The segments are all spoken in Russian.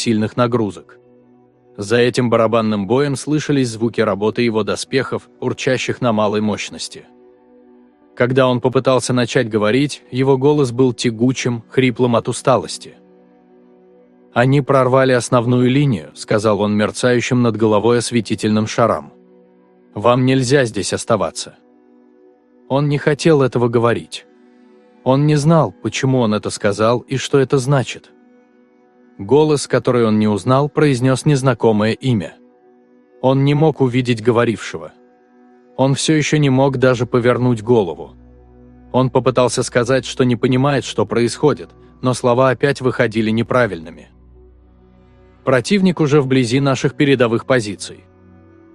сильных нагрузок. За этим барабанным боем слышались звуки работы его доспехов, урчащих на малой мощности. Когда он попытался начать говорить, его голос был тягучим, хриплым от усталости. «Они прорвали основную линию», — сказал он мерцающим над головой осветительным шарам. «Вам нельзя здесь оставаться». Он не хотел этого говорить. Он не знал, почему он это сказал и что это значит. Голос, который он не узнал, произнес незнакомое имя. Он не мог увидеть говорившего. Он все еще не мог даже повернуть голову. Он попытался сказать, что не понимает, что происходит, но слова опять выходили неправильными. Противник уже вблизи наших передовых позиций.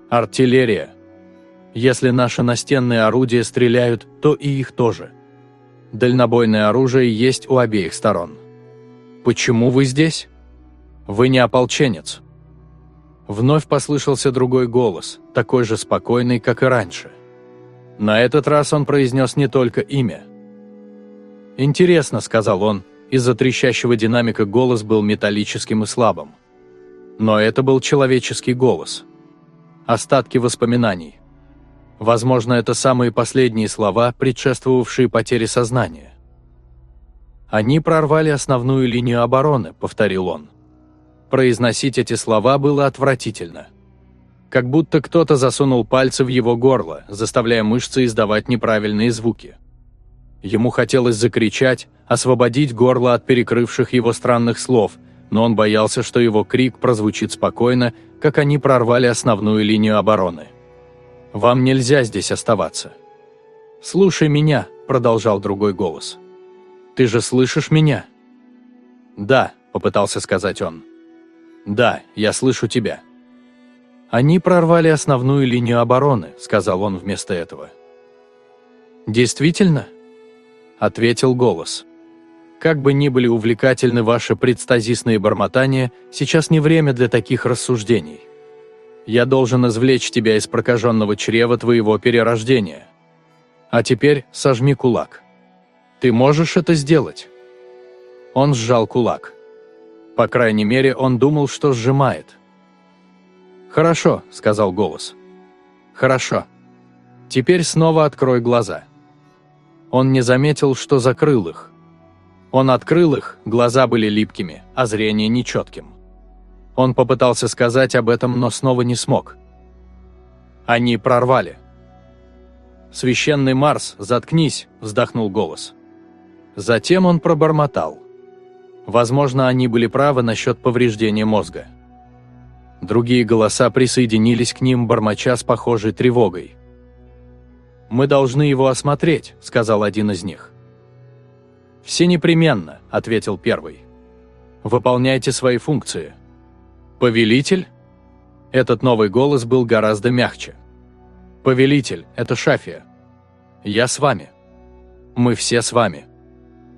Артиллерия. Если наши настенные орудия стреляют, то и их тоже. Дальнобойное оружие есть у обеих сторон. Почему вы здесь? Вы не ополченец». Вновь послышался другой голос, такой же спокойный, как и раньше. На этот раз он произнес не только имя. «Интересно», — сказал он, из-за трещащего динамика голос был металлическим и слабым. Но это был человеческий голос. Остатки воспоминаний. Возможно, это самые последние слова, предшествовавшие потере сознания. «Они прорвали основную линию обороны», — повторил он. Произносить эти слова было отвратительно. Как будто кто-то засунул пальцы в его горло, заставляя мышцы издавать неправильные звуки. Ему хотелось закричать, освободить горло от перекрывших его странных слов, но он боялся, что его крик прозвучит спокойно, как они прорвали основную линию обороны. «Вам нельзя здесь оставаться». «Слушай меня», – продолжал другой голос. «Ты же слышишь меня?» «Да», – попытался сказать он. «Да, я слышу тебя». «Они прорвали основную линию обороны», — сказал он вместо этого. «Действительно?» — ответил голос. «Как бы ни были увлекательны ваши предстазисные бормотания, сейчас не время для таких рассуждений. Я должен извлечь тебя из прокаженного чрева твоего перерождения. А теперь сожми кулак. Ты можешь это сделать?» Он сжал кулак. По крайней мере, он думал, что сжимает. «Хорошо», — сказал голос. «Хорошо. Теперь снова открой глаза». Он не заметил, что закрыл их. Он открыл их, глаза были липкими, а зрение нечетким. Он попытался сказать об этом, но снова не смог. Они прорвали. «Священный Марс, заткнись!» – вздохнул голос. Затем он пробормотал. Возможно, они были правы насчет повреждения мозга. Другие голоса присоединились к ним, бормоча с похожей тревогой. «Мы должны его осмотреть», — сказал один из них. «Все непременно», — ответил первый. «Выполняйте свои функции». «Повелитель?» Этот новый голос был гораздо мягче. «Повелитель, это Шафия. Я с вами. Мы все с вами».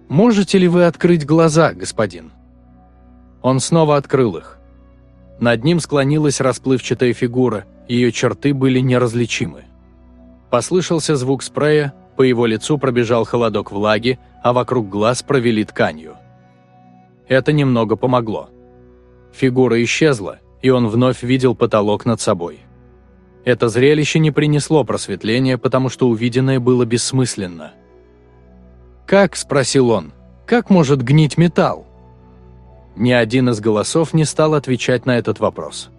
«Можете ли вы открыть глаза, господин?» Он снова открыл их. Над ним склонилась расплывчатая фигура, ее черты были неразличимы. Послышался звук спрея, по его лицу пробежал холодок влаги, а вокруг глаз провели тканью. Это немного помогло. Фигура исчезла, и он вновь видел потолок над собой. Это зрелище не принесло просветления, потому что увиденное было бессмысленно – «Как?» – спросил он. «Как может гнить металл?» Ни один из голосов не стал отвечать на этот вопрос.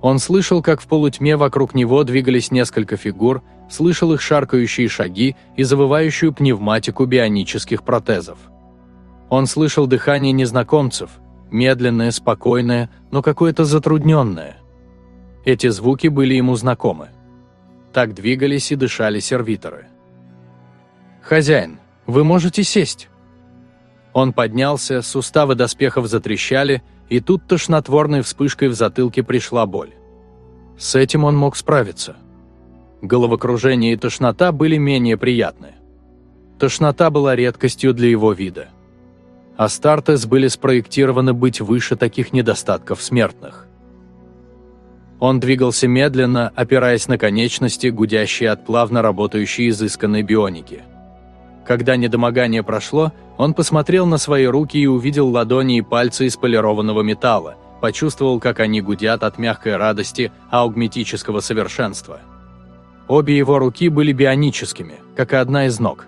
Он слышал, как в полутьме вокруг него двигались несколько фигур, слышал их шаркающие шаги и завывающую пневматику бионических протезов. Он слышал дыхание незнакомцев, медленное, спокойное, но какое-то затрудненное. Эти звуки были ему знакомы. Так двигались и дышали сервиторы. «Хозяин, вы можете сесть». Он поднялся, суставы доспехов затрещали, и тут тошнотворной вспышкой в затылке пришла боль. С этим он мог справиться. Головокружение и тошнота были менее приятны. Тошнота была редкостью для его вида. Астартес были спроектированы быть выше таких недостатков смертных. Он двигался медленно, опираясь на конечности, гудящие от плавно работающей изысканной бионики – когда недомогание прошло, он посмотрел на свои руки и увидел ладони и пальцы из полированного металла, почувствовал, как они гудят от мягкой радости аугметического совершенства. Обе его руки были бионическими, как и одна из ног.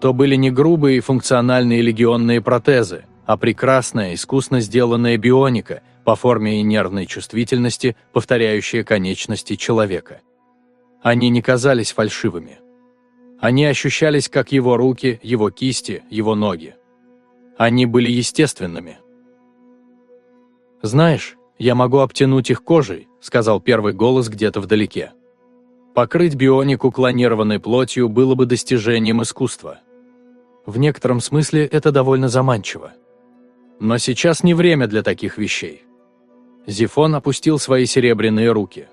То были не грубые и функциональные легионные протезы, а прекрасная, искусно сделанная бионика по форме и нервной чувствительности, повторяющая конечности человека. Они не казались фальшивыми. Они ощущались как его руки, его кисти, его ноги. Они были естественными. «Знаешь, я могу обтянуть их кожей», — сказал первый голос где-то вдалеке. Покрыть бионику клонированной плотью было бы достижением искусства. В некотором смысле это довольно заманчиво. Но сейчас не время для таких вещей. Зифон опустил свои серебряные руки.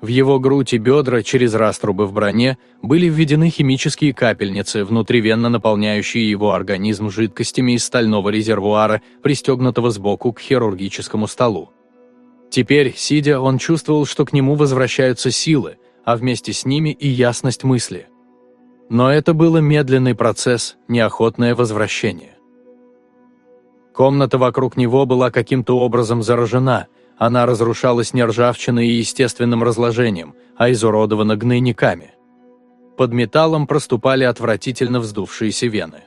В его грудь и бедра через раструбы в броне были введены химические капельницы, внутривенно наполняющие его организм жидкостями из стального резервуара, пристегнутого сбоку к хирургическому столу. Теперь, сидя, он чувствовал, что к нему возвращаются силы, а вместе с ними и ясность мысли. Но это было медленный процесс, неохотное возвращение. Комната вокруг него была каким-то образом заражена, она разрушалась не ржавчиной и естественным разложением, а изуродована гнойниками. Под металлом проступали отвратительно вздувшиеся вены.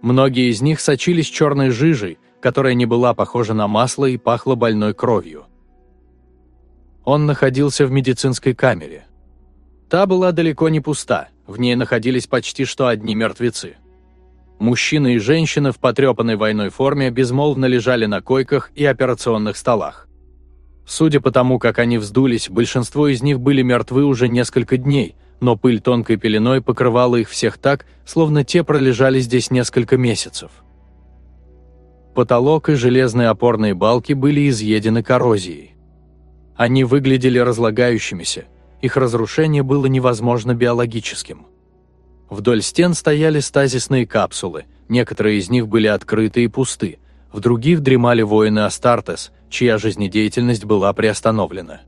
Многие из них сочились черной жижей, которая не была похожа на масло и пахла больной кровью. Он находился в медицинской камере. Та была далеко не пуста, в ней находились почти что одни мертвецы. Мужчины и женщины в потрепанной войной форме безмолвно лежали на койках и операционных столах. Судя по тому, как они вздулись, большинство из них были мертвы уже несколько дней, но пыль тонкой пеленой покрывала их всех так, словно те пролежали здесь несколько месяцев. Потолок и железные опорные балки были изъедены коррозией. Они выглядели разлагающимися, их разрушение было невозможно биологическим. Вдоль стен стояли стазисные капсулы, некоторые из них были открыты и пусты, в других дремали воины Астартес, чья жизнедеятельность была приостановлена.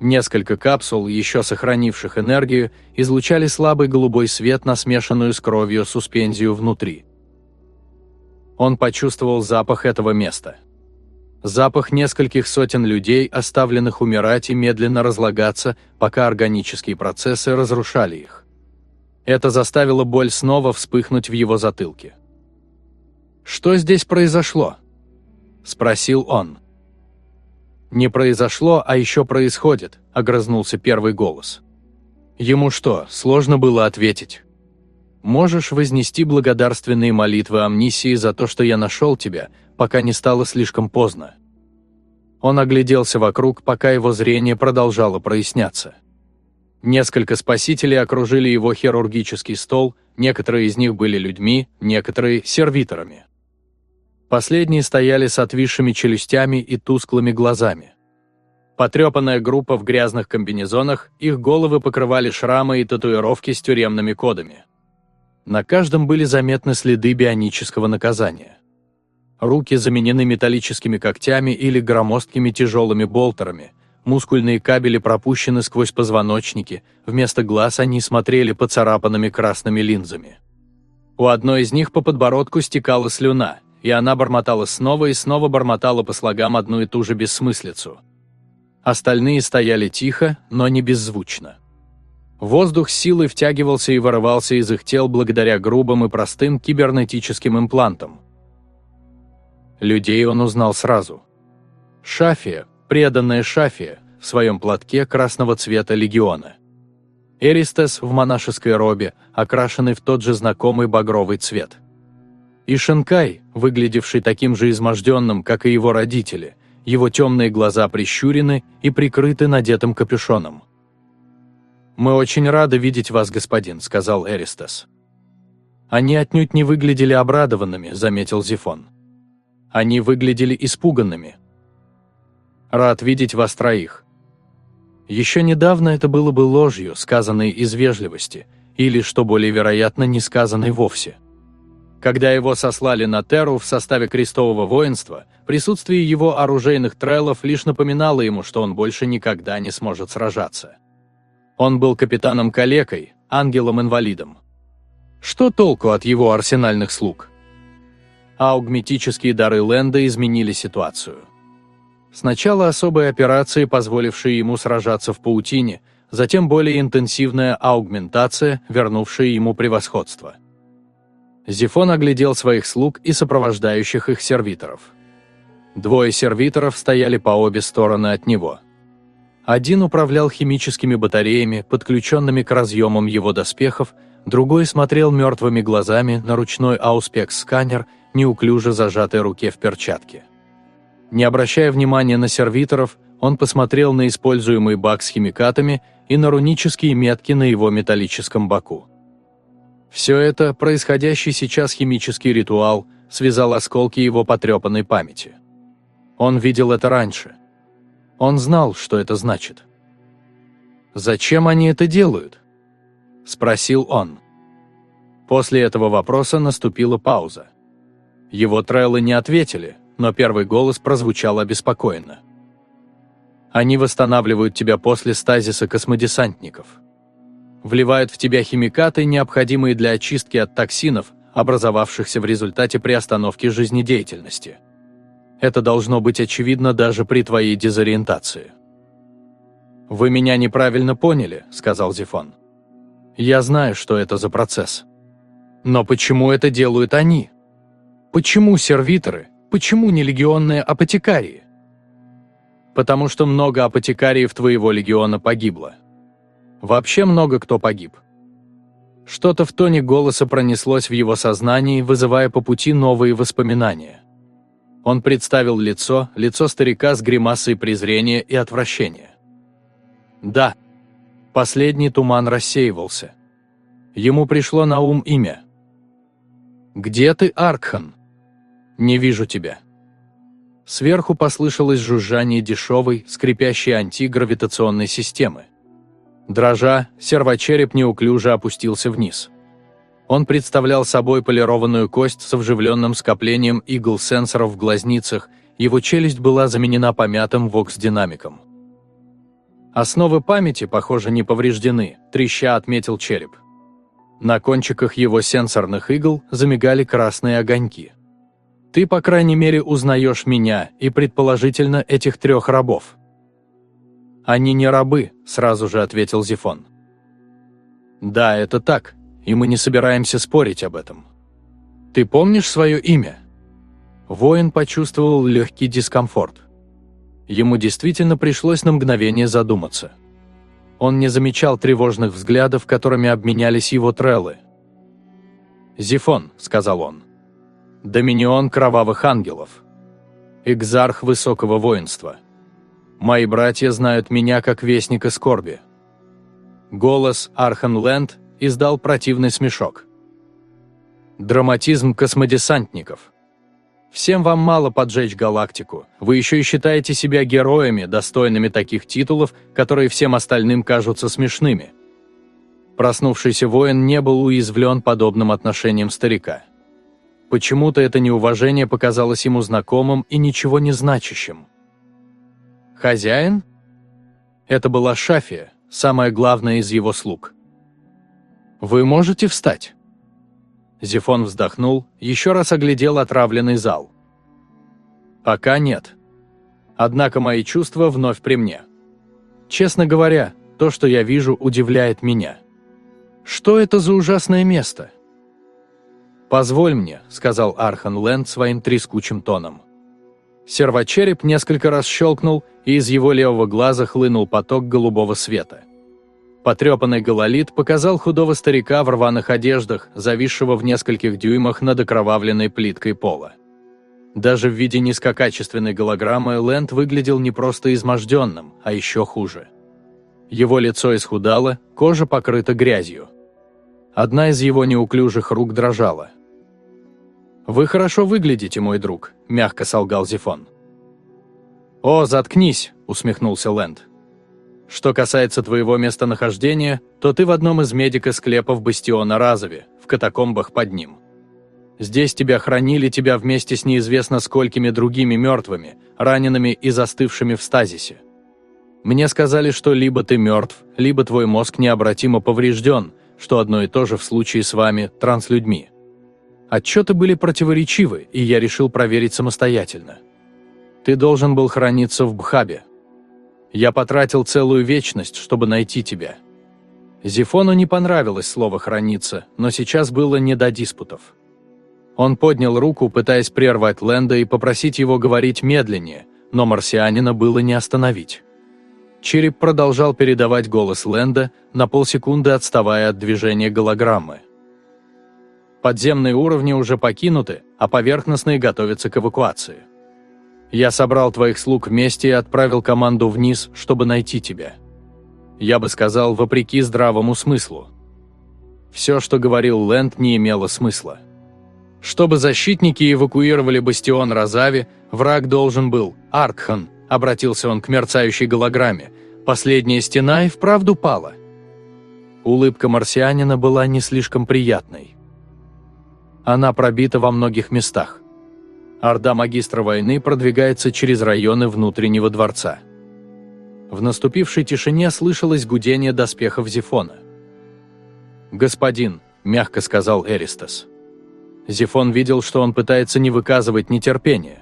Несколько капсул, еще сохранивших энергию, излучали слабый голубой свет на смешанную с кровью суспензию внутри. Он почувствовал запах этого места. Запах нескольких сотен людей, оставленных умирать и медленно разлагаться, пока органические процессы разрушали их. Это заставило боль снова вспыхнуть в его затылке. «Что здесь произошло?» – спросил он. «Не произошло, а еще происходит», – огрызнулся первый голос. Ему что, сложно было ответить? «Можешь вознести благодарственные молитвы Амнисии за то, что я нашел тебя, пока не стало слишком поздно». Он огляделся вокруг, пока его зрение продолжало проясняться. Несколько спасителей окружили его хирургический стол, некоторые из них были людьми, некоторые – сервиторами. Последние стояли с отвисшими челюстями и тусклыми глазами. Потрепанная группа в грязных комбинезонах, их головы покрывали шрамы и татуировки с тюремными кодами. На каждом были заметны следы бионического наказания. Руки заменены металлическими когтями или громоздкими тяжелыми болтерами – Мускульные кабели пропущены сквозь позвоночники, вместо глаз они смотрели поцарапанными красными линзами. У одной из них по подбородку стекала слюна, и она бормотала снова и снова бормотала по слогам одну и ту же бессмыслицу. Остальные стояли тихо, но не беззвучно. Воздух силой втягивался и вырывался из их тел благодаря грубым и простым кибернетическим имплантам. Людей он узнал сразу. Шафия, преданная Шафия в своем платке красного цвета легиона. Эристес в монашеской робе, окрашенный в тот же знакомый багровый цвет. И Шенкай, выглядевший таким же изможденным, как и его родители, его темные глаза прищурены и прикрыты надетым капюшоном. «Мы очень рады видеть вас, господин», — сказал Эристес. «Они отнюдь не выглядели обрадованными», — заметил Зифон. «Они выглядели испуганными, Рад видеть вас троих. Еще недавно это было бы ложью, сказанной из вежливости, или, что более вероятно, не сказанной вовсе. Когда его сослали на Терру в составе крестового воинства, присутствие его оружейных треллов лишь напоминало ему, что он больше никогда не сможет сражаться. Он был капитаном-калекой, ангелом-инвалидом. Что толку от его арсенальных слуг? Аугметические дары Ленда изменили ситуацию. Сначала особые операции, позволившие ему сражаться в паутине, затем более интенсивная аугментация, вернувшая ему превосходство. Зифон оглядел своих слуг и сопровождающих их сервиторов. Двое сервиторов стояли по обе стороны от него. Один управлял химическими батареями, подключенными к разъемам его доспехов, другой смотрел мертвыми глазами на ручной ауспекс-сканер, неуклюже зажатой руке в перчатке. Не обращая внимания на сервиторов, он посмотрел на используемый бак с химикатами и на рунические метки на его металлическом боку. Все это, происходящий сейчас химический ритуал, связал осколки его потрепанной памяти. Он видел это раньше. Он знал, что это значит. «Зачем они это делают?» – спросил он. После этого вопроса наступила пауза. Его треллы не ответили, но первый голос прозвучал обеспокоенно. «Они восстанавливают тебя после стазиса космодесантников. Вливают в тебя химикаты, необходимые для очистки от токсинов, образовавшихся в результате приостановки жизнедеятельности. Это должно быть очевидно даже при твоей дезориентации». «Вы меня неправильно поняли», — сказал Зифон. «Я знаю, что это за процесс. Но почему это делают они? Почему сервиторы, Почему не легионные апотекарии? Потому что много апотекариев твоего легиона погибло. Вообще много кто погиб. Что-то в тоне голоса пронеслось в его сознании, вызывая по пути новые воспоминания. Он представил лицо, лицо старика с гримасой презрения и отвращения. Да, последний туман рассеивался. Ему пришло на ум имя. «Где ты, Аркхан?» «Не вижу тебя». Сверху послышалось жужжание дешевой, скрипящей антигравитационной системы. Дрожа, сервочереп неуклюже опустился вниз. Он представлял собой полированную кость с вживленным скоплением игл-сенсоров в глазницах, его челюсть была заменена помятым вокс-динамиком. Основы памяти, похоже, не повреждены, треща отметил череп. На кончиках его сенсорных игл замигали красные огоньки. Ты, по крайней мере, узнаешь меня и, предположительно, этих трех рабов». «Они не рабы», – сразу же ответил Зифон. «Да, это так, и мы не собираемся спорить об этом. Ты помнишь свое имя?» Воин почувствовал легкий дискомфорт. Ему действительно пришлось на мгновение задуматься. Он не замечал тревожных взглядов, которыми обменялись его треллы. «Зифон», — сказал он, Доминион кровавых ангелов. Экзарх высокого воинства. Мои братья знают меня как вестника скорби. Голос Архан Лэнд издал противный смешок. Драматизм космодесантников. Всем вам мало поджечь галактику. Вы еще и считаете себя героями, достойными таких титулов, которые всем остальным кажутся смешными. Проснувшийся воин не был уязвлен подобным отношением старика. Почему-то это неуважение показалось ему знакомым и ничего не значащим. «Хозяин?» Это была Шафия, самая главная из его слуг. «Вы можете встать?» Зефон вздохнул, еще раз оглядел отравленный зал. «Пока нет. Однако мои чувства вновь при мне. Честно говоря, то, что я вижу, удивляет меня. Что это за ужасное место?» «Позволь мне», — сказал Архан Лэнд своим трескучим тоном. Сервочереп несколько раз щелкнул, и из его левого глаза хлынул поток голубого света. Потрепанный гололит показал худого старика в рваных одеждах, зависшего в нескольких дюймах над окровавленной плиткой пола. Даже в виде низкокачественной голограммы Лэнд выглядел не просто изможденным, а еще хуже. Его лицо исхудало, кожа покрыта грязью. Одна из его неуклюжих рук дрожала. «Вы хорошо выглядите, мой друг», – мягко солгал Зифон. «О, заткнись», – усмехнулся Лэнд. «Что касается твоего местонахождения, то ты в одном из медико-склепов Бастиона Разове, в катакомбах под ним. Здесь тебя хранили тебя вместе с неизвестно сколькими другими мертвыми, ранеными и застывшими в стазисе. Мне сказали, что либо ты мертв, либо твой мозг необратимо поврежден, что одно и то же в случае с вами, транслюдьми. Отчеты были противоречивы, и я решил проверить самостоятельно. Ты должен был храниться в Бхабе. Я потратил целую вечность, чтобы найти тебя. Зифону не понравилось слово «храниться», но сейчас было не до диспутов. Он поднял руку, пытаясь прервать Лэнда и попросить его говорить медленнее, но марсианина было не остановить. Череп продолжал передавать голос Лэнда, на полсекунды отставая от движения голограммы. Подземные уровни уже покинуты, а поверхностные готовятся к эвакуации. Я собрал твоих слуг вместе и отправил команду вниз, чтобы найти тебя. Я бы сказал, вопреки здравому смыслу. Все, что говорил Лэнд, не имело смысла. Чтобы защитники эвакуировали бастион Розави, враг должен был, Аркхан, обратился он к мерцающей голограмме, последняя стена и вправду пала. Улыбка марсианина была не слишком приятной. Она пробита во многих местах. Орда магистра войны продвигается через районы внутреннего дворца. В наступившей тишине слышалось гудение доспехов Зефона. «Господин», – мягко сказал Эристас, – Зефон видел, что он пытается не выказывать нетерпения.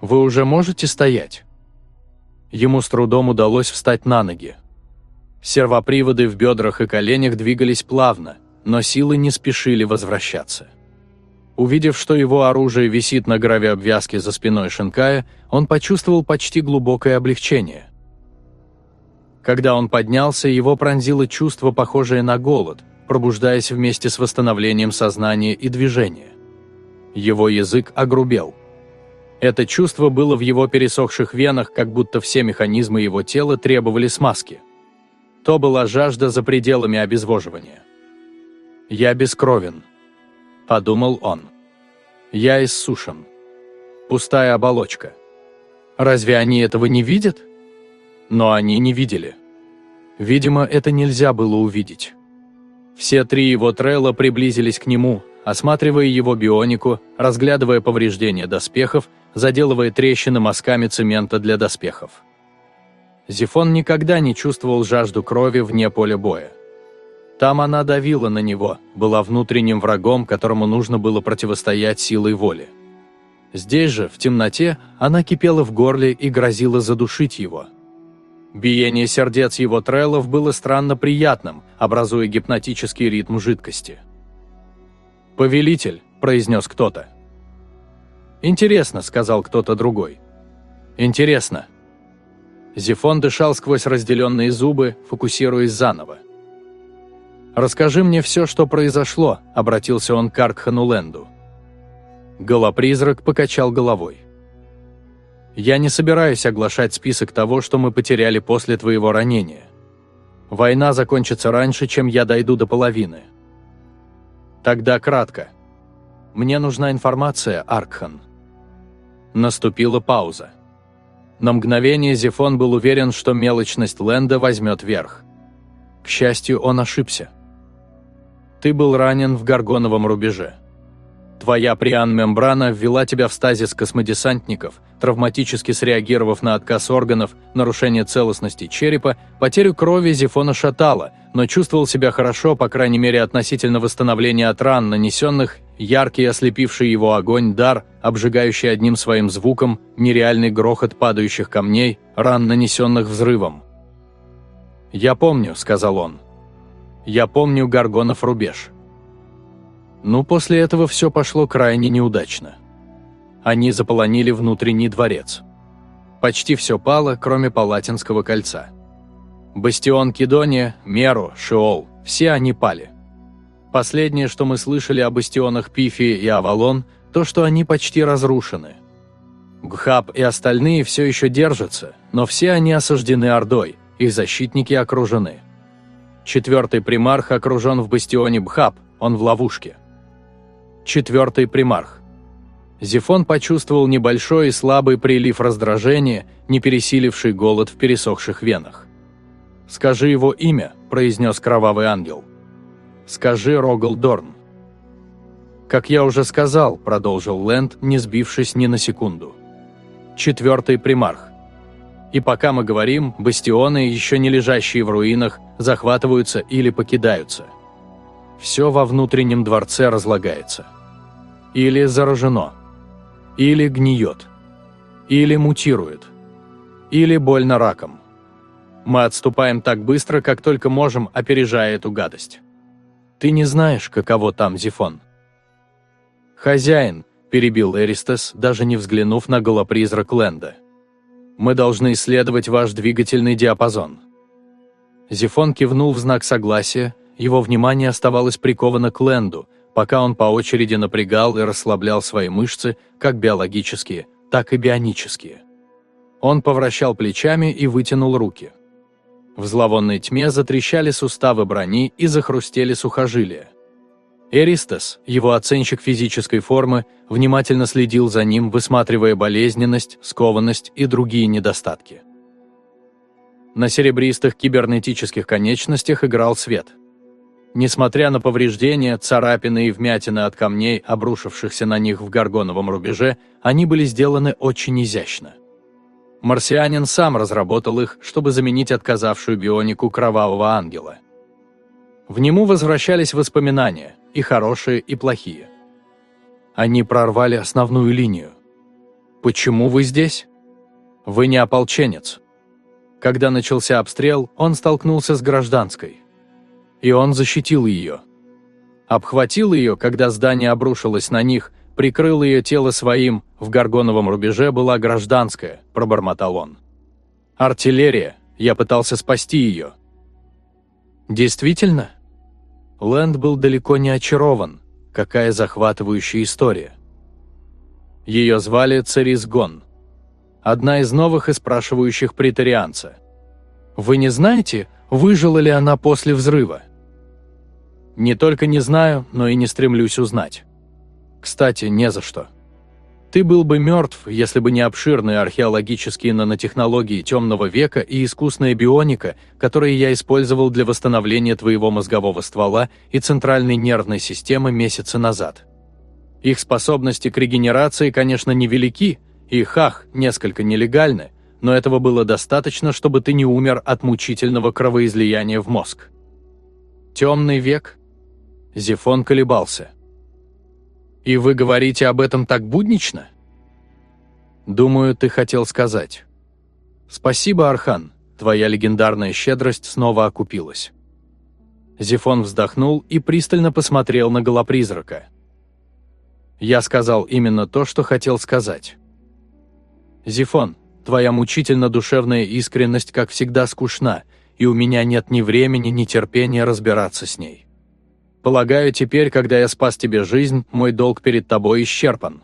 «Вы уже можете стоять?» Ему с трудом удалось встать на ноги. Сервоприводы в бедрах и коленях двигались плавно, но силы не спешили возвращаться. Увидев, что его оружие висит на гравиобвязке за спиной Шинкая, он почувствовал почти глубокое облегчение. Когда он поднялся, его пронзило чувство, похожее на голод, пробуждаясь вместе с восстановлением сознания и движения. Его язык огрубел. Это чувство было в его пересохших венах, как будто все механизмы его тела требовали смазки. То была жажда за пределами обезвоживания. «Я бескровен», – подумал он. «Я иссушен. Пустая оболочка. Разве они этого не видят?» Но они не видели. Видимо, это нельзя было увидеть. Все три его трелла приблизились к нему, осматривая его бионику, разглядывая повреждения доспехов, заделывая трещины мазками цемента для доспехов. Зифон никогда не чувствовал жажду крови вне поля боя. Там она давила на него, была внутренним врагом, которому нужно было противостоять силой воли. Здесь же, в темноте, она кипела в горле и грозила задушить его – Биение сердец его треллов было странно приятным, образуя гипнотический ритм жидкости. «Повелитель», – произнес кто-то. «Интересно», – сказал кто-то другой. «Интересно». Зефон дышал сквозь разделенные зубы, фокусируясь заново. «Расскажи мне все, что произошло», – обратился он к Аркхану Ленду. Голопризрак покачал головой. Я не собираюсь оглашать список того, что мы потеряли после твоего ранения. Война закончится раньше, чем я дойду до половины. Тогда кратко. Мне нужна информация, Аркхан. Наступила пауза. На мгновение Зефон был уверен, что мелочность Ленда возьмет верх. К счастью, он ошибся. Ты был ранен в Гаргоновом рубеже. Твоя приан-мембрана ввела тебя в стазис космодесантников, травматически среагировав на отказ органов, нарушение целостности черепа, потерю крови Зефона шатала, но чувствовал себя хорошо, по крайней мере относительно восстановления от ран, нанесенных, яркий ослепивший его огонь дар, обжигающий одним своим звуком, нереальный грохот падающих камней, ран, нанесенных взрывом. «Я помню», — сказал он. «Я помню Гаргонов рубеж». Но после этого все пошло крайне неудачно. Они заполонили внутренний дворец. Почти все пало, кроме Палатинского кольца. Бастион Кедония, Меру, Шиол – все они пали. Последнее, что мы слышали о бастионах Пифи и Авалон, то, что они почти разрушены. Гхаб и остальные все еще держатся, но все они осаждены Ордой, их защитники окружены. Четвертый примарх окружен в бастионе Бхаб, он в ловушке четвертый примарх. Зефон почувствовал небольшой и слабый прилив раздражения, не пересиливший голод в пересохших венах. «Скажи его имя», – произнес кровавый ангел. «Скажи Рогалдорн». «Как я уже сказал», – продолжил Лэнд, не сбившись ни на секунду. «Четвертый примарх. И пока мы говорим, бастионы, еще не лежащие в руинах, захватываются или покидаются. Все во внутреннем дворце разлагается» или заражено, или гниет, Или мутирует. Или больно раком. Мы отступаем так быстро, как только можем, опережая эту гадость. Ты не знаешь, каково там Зифон. «Хозяин», – перебил Эристес, даже не взглянув на голопризрак Ленда. «Мы должны исследовать ваш двигательный диапазон». Зифон кивнул в знак согласия, его внимание оставалось приковано к Ленду, пока он по очереди напрягал и расслаблял свои мышцы, как биологические, так и бионические. Он повращал плечами и вытянул руки. В зловонной тьме затрещали суставы брони и захрустели сухожилия. Эристес, его оценщик физической формы, внимательно следил за ним, высматривая болезненность, скованность и другие недостатки. На серебристых кибернетических конечностях играл свет. Несмотря на повреждения, царапины и вмятины от камней, обрушившихся на них в горгоновом рубеже, они были сделаны очень изящно. Марсианин сам разработал их, чтобы заменить отказавшую бионику кровавого ангела. В нему возвращались воспоминания, и хорошие, и плохие. Они прорвали основную линию. «Почему вы здесь?» «Вы не ополченец». Когда начался обстрел, он столкнулся с гражданской. И он защитил ее. Обхватил ее, когда здание обрушилось на них, прикрыл ее тело своим, в горгоновом рубеже была гражданская, пробормотал он. Артиллерия, я пытался спасти ее. Действительно? Лэнд был далеко не очарован. Какая захватывающая история. Ее звали Церис. Одна из новых и спрашивающих претарианца. «Вы не знаете, выжила ли она после взрыва?» «Не только не знаю, но и не стремлюсь узнать». Кстати, не за что. Ты был бы мертв, если бы не обширные археологические нанотехнологии темного века и искусная бионика, которые я использовал для восстановления твоего мозгового ствола и центральной нервной системы месяца назад. Их способности к регенерации, конечно, невелики, и хах, несколько нелегальны, но этого было достаточно, чтобы ты не умер от мучительного кровоизлияния в мозг. Темный век? Зефон колебался. И вы говорите об этом так буднично? Думаю, ты хотел сказать. Спасибо, Архан, твоя легендарная щедрость снова окупилась. Зефон вздохнул и пристально посмотрел на голопризрака. Я сказал именно то, что хотел сказать. Зефон, твоя мучительно-душевная искренность, как всегда, скучна, и у меня нет ни времени, ни терпения разбираться с ней. Полагаю, теперь, когда я спас тебе жизнь, мой долг перед тобой исчерпан.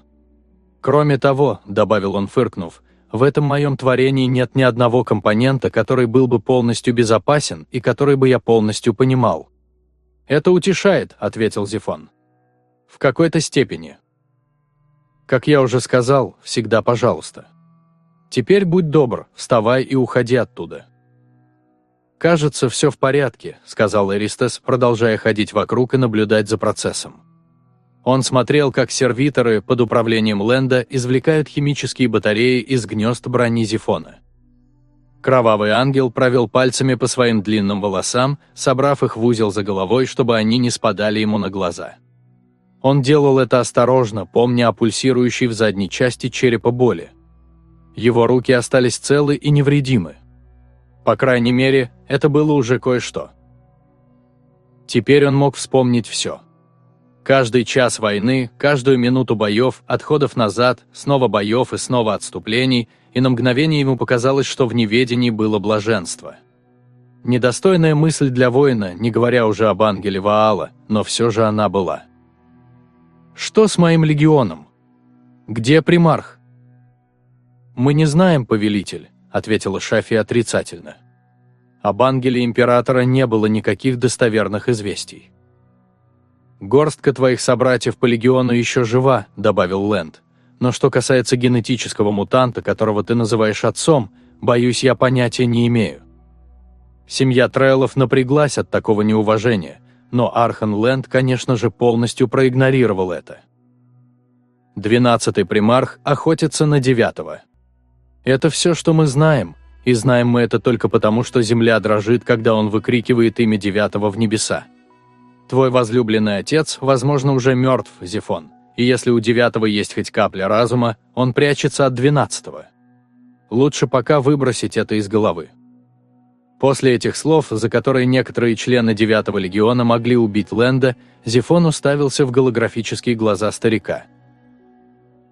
Кроме того, добавил он, фыркнув, в этом моем творении нет ни одного компонента, который был бы полностью безопасен и который бы я полностью понимал. Это утешает, ответил Зефон. В какой-то степени. Как я уже сказал, всегда пожалуйста. Теперь будь добр, вставай и уходи оттуда. «Кажется, все в порядке», — сказал Эристес, продолжая ходить вокруг и наблюдать за процессом. Он смотрел, как сервиторы под управлением Ленда извлекают химические батареи из гнезд брони Зифона. Кровавый ангел провел пальцами по своим длинным волосам, собрав их в узел за головой, чтобы они не спадали ему на глаза. Он делал это осторожно, помня о пульсирующей в задней части черепа боли. Его руки остались целы и невредимы. По крайней мере, это было уже кое-что. Теперь он мог вспомнить все. Каждый час войны, каждую минуту боев, отходов назад, снова боев и снова отступлений, и на мгновение ему показалось, что в неведении было блаженство. Недостойная мысль для воина, не говоря уже об ангеле Ваала, но все же она была. «Что с моим легионом? Где примарх?» «Мы не знаем, повелитель ответила Шафи отрицательно. Об ангеле императора не было никаких достоверных известий. «Горстка твоих собратьев по легиону еще жива», — добавил Лэнд. «Но что касается генетического мутанта, которого ты называешь отцом, боюсь, я понятия не имею». Семья Трейлов напряглась от такого неуважения, но Архан Лэнд, конечно же, полностью проигнорировал это. Двенадцатый примарх охотится на девятого. Это все, что мы знаем, и знаем мы это только потому, что земля дрожит, когда он выкрикивает имя девятого в небеса. Твой возлюбленный отец, возможно, уже мертв, Зефон, и если у девятого есть хоть капля разума, он прячется от двенадцатого. Лучше пока выбросить это из головы. После этих слов, за которые некоторые члены Девятого легиона могли убить Ленда, Зефон уставился в голографические глаза старика.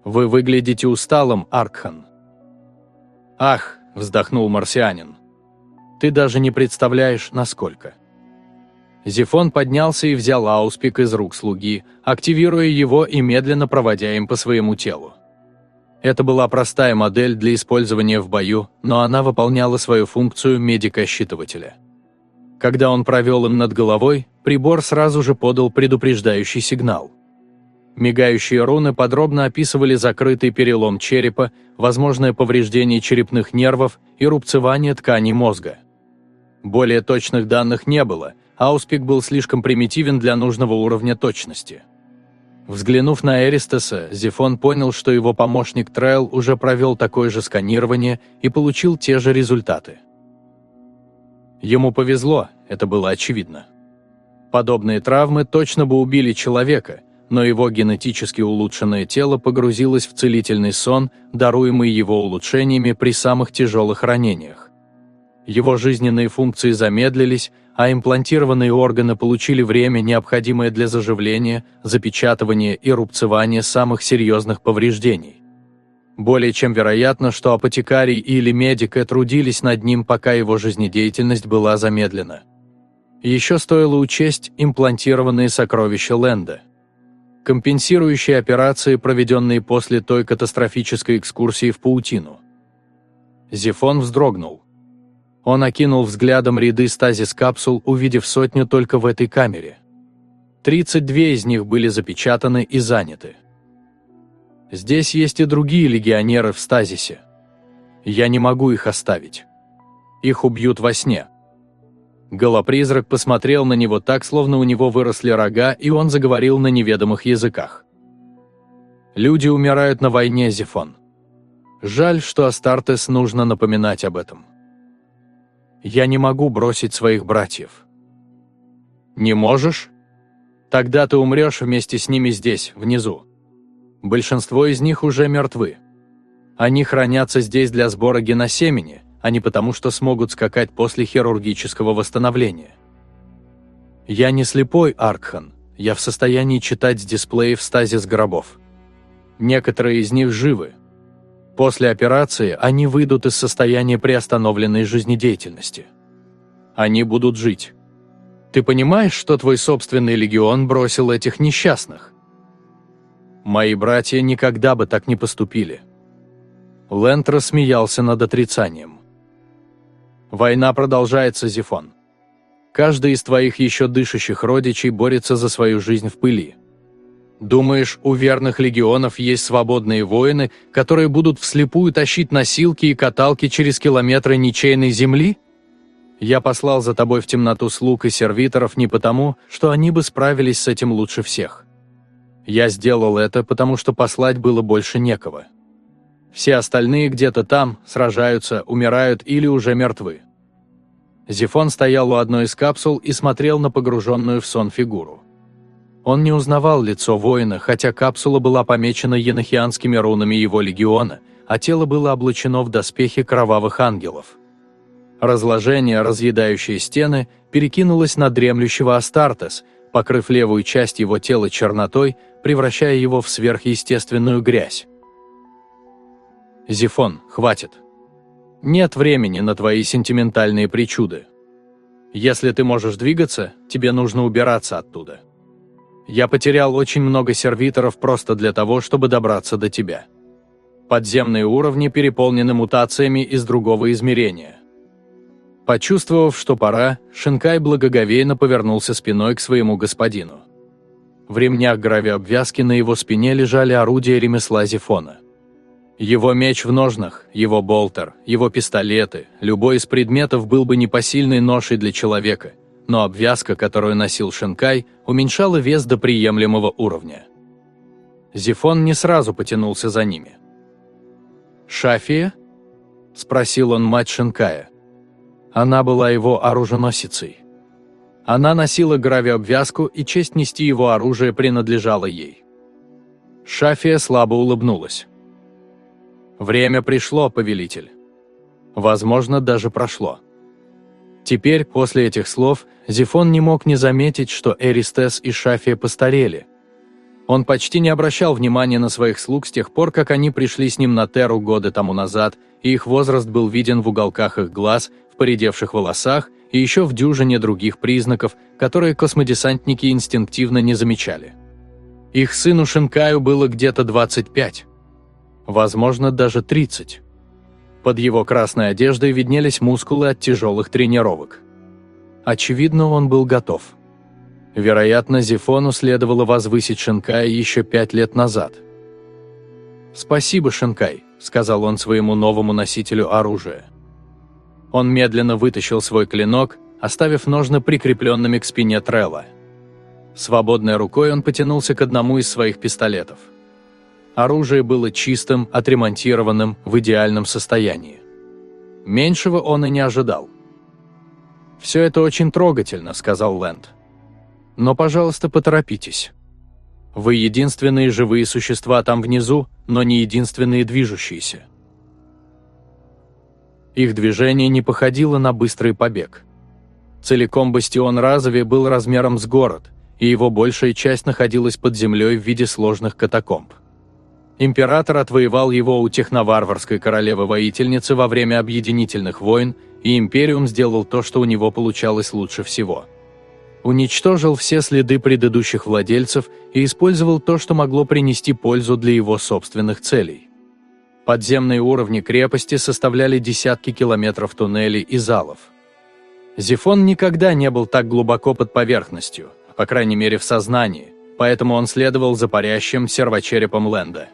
«Вы выглядите усталым, Аркхан». «Ах», — вздохнул марсианин. «Ты даже не представляешь, насколько». Зефон поднялся и взял ауспик из рук слуги, активируя его и медленно проводя им по своему телу. Это была простая модель для использования в бою, но она выполняла свою функцию медика-считывателя. Когда он провел им над головой, прибор сразу же подал предупреждающий сигнал. Мигающие руны подробно описывали закрытый перелом черепа, возможное повреждение черепных нервов и рубцевание тканей мозга. Более точных данных не было, ауспик был слишком примитивен для нужного уровня точности. Взглянув на Эристеса, Зефон понял, что его помощник Трейл уже провел такое же сканирование и получил те же результаты. Ему повезло, это было очевидно. Подобные травмы точно бы убили человека, но его генетически улучшенное тело погрузилось в целительный сон, даруемый его улучшениями при самых тяжелых ранениях. Его жизненные функции замедлились, а имплантированные органы получили время, необходимое для заживления, запечатывания и рубцевания самых серьезных повреждений. Более чем вероятно, что апотекарий или медик трудились над ним, пока его жизнедеятельность была замедлена. Еще стоило учесть имплантированные сокровища Ленда. Компенсирующие операции, проведенные после той катастрофической экскурсии в паутину. Зефон вздрогнул. Он окинул взглядом ряды стазис-капсул, увидев сотню только в этой камере. 32 из них были запечатаны и заняты. Здесь есть и другие легионеры в стазисе. Я не могу их оставить. Их убьют во сне. Голопризрак посмотрел на него так, словно у него выросли рога, и он заговорил на неведомых языках. «Люди умирают на войне, Зефон. Жаль, что Астартес нужно напоминать об этом». Я не могу бросить своих братьев». «Не можешь? Тогда ты умрешь вместе с ними здесь, внизу. Большинство из них уже мертвы. Они хранятся здесь для сбора геносемени, а не потому, что смогут скакать после хирургического восстановления. Я не слепой, Аркхан, я в состоянии читать с дисплеев стазис гробов. Некоторые из них живы, После операции они выйдут из состояния приостановленной жизнедеятельности. Они будут жить. Ты понимаешь, что твой собственный легион бросил этих несчастных? Мои братья никогда бы так не поступили. Лэнд рассмеялся над отрицанием. Война продолжается, Зефон. Каждый из твоих еще дышащих родичей борется за свою жизнь в пыли. Думаешь, у верных легионов есть свободные воины, которые будут вслепую тащить носилки и каталки через километры ничейной земли? Я послал за тобой в темноту слуг и сервиторов не потому, что они бы справились с этим лучше всех. Я сделал это, потому что послать было больше некого. Все остальные где-то там, сражаются, умирают или уже мертвы. Зефон стоял у одной из капсул и смотрел на погруженную в сон фигуру. Он не узнавал лицо воина, хотя капсула была помечена енохианскими рунами его легиона, а тело было облачено в доспехи кровавых ангелов. Разложение, разъедающее стены, перекинулось на дремлющего Астартес, покрыв левую часть его тела чернотой, превращая его в сверхъестественную грязь. «Зефон, хватит. Нет времени на твои сентиментальные причуды. Если ты можешь двигаться, тебе нужно убираться оттуда». Я потерял очень много сервиторов просто для того, чтобы добраться до тебя. Подземные уровни переполнены мутациями из другого измерения. Почувствовав, что пора, Шинкай благоговейно повернулся спиной к своему господину. В ремнях гравиобвязки на его спине лежали орудия ремесла Зефона. Его меч в ножнах, его болтер, его пистолеты, любой из предметов был бы непосильной ношей для человека – но обвязка, которую носил Шинкай, уменьшала вес до приемлемого уровня. Зефон не сразу потянулся за ними. «Шафия?» – спросил он мать Шинкая. Она была его оруженосицей. Она носила гравиобвязку, и честь нести его оружие принадлежала ей. Шафия слабо улыбнулась. «Время пришло, повелитель. Возможно, даже прошло. Теперь, после этих слов, Зифон не мог не заметить, что Эристес и Шафия постарели. Он почти не обращал внимания на своих слуг с тех пор, как они пришли с ним на Терру годы тому назад, и их возраст был виден в уголках их глаз, в поредевших волосах и еще в дюжине других признаков, которые космодесантники инстинктивно не замечали. Их сыну Шинкаю было где-то 25. Возможно, даже 30. Под его красной одеждой виднелись мускулы от тяжелых тренировок. Очевидно, он был готов. Вероятно, Зифону следовало возвысить Шинкая еще пять лет назад. «Спасибо, Шинкай», — сказал он своему новому носителю оружия. Он медленно вытащил свой клинок, оставив ножны прикрепленными к спине Трелла. Свободной рукой он потянулся к одному из своих пистолетов. Оружие было чистым, отремонтированным, в идеальном состоянии. Меньшего он и не ожидал. «Все это очень трогательно», — сказал Лэнд. «Но, пожалуйста, поторопитесь. Вы единственные живые существа там внизу, но не единственные движущиеся». Их движение не походило на быстрый побег. Целиком бастион Разови был размером с город, и его большая часть находилась под землей в виде сложных катакомб. Император отвоевал его у техноварварской королевы-воительницы во время объединительных войн, и Империум сделал то, что у него получалось лучше всего. Уничтожил все следы предыдущих владельцев и использовал то, что могло принести пользу для его собственных целей. Подземные уровни крепости составляли десятки километров туннелей и залов. Зифон никогда не был так глубоко под поверхностью, по крайней мере в сознании, поэтому он следовал за парящим сервочерепом Ленда.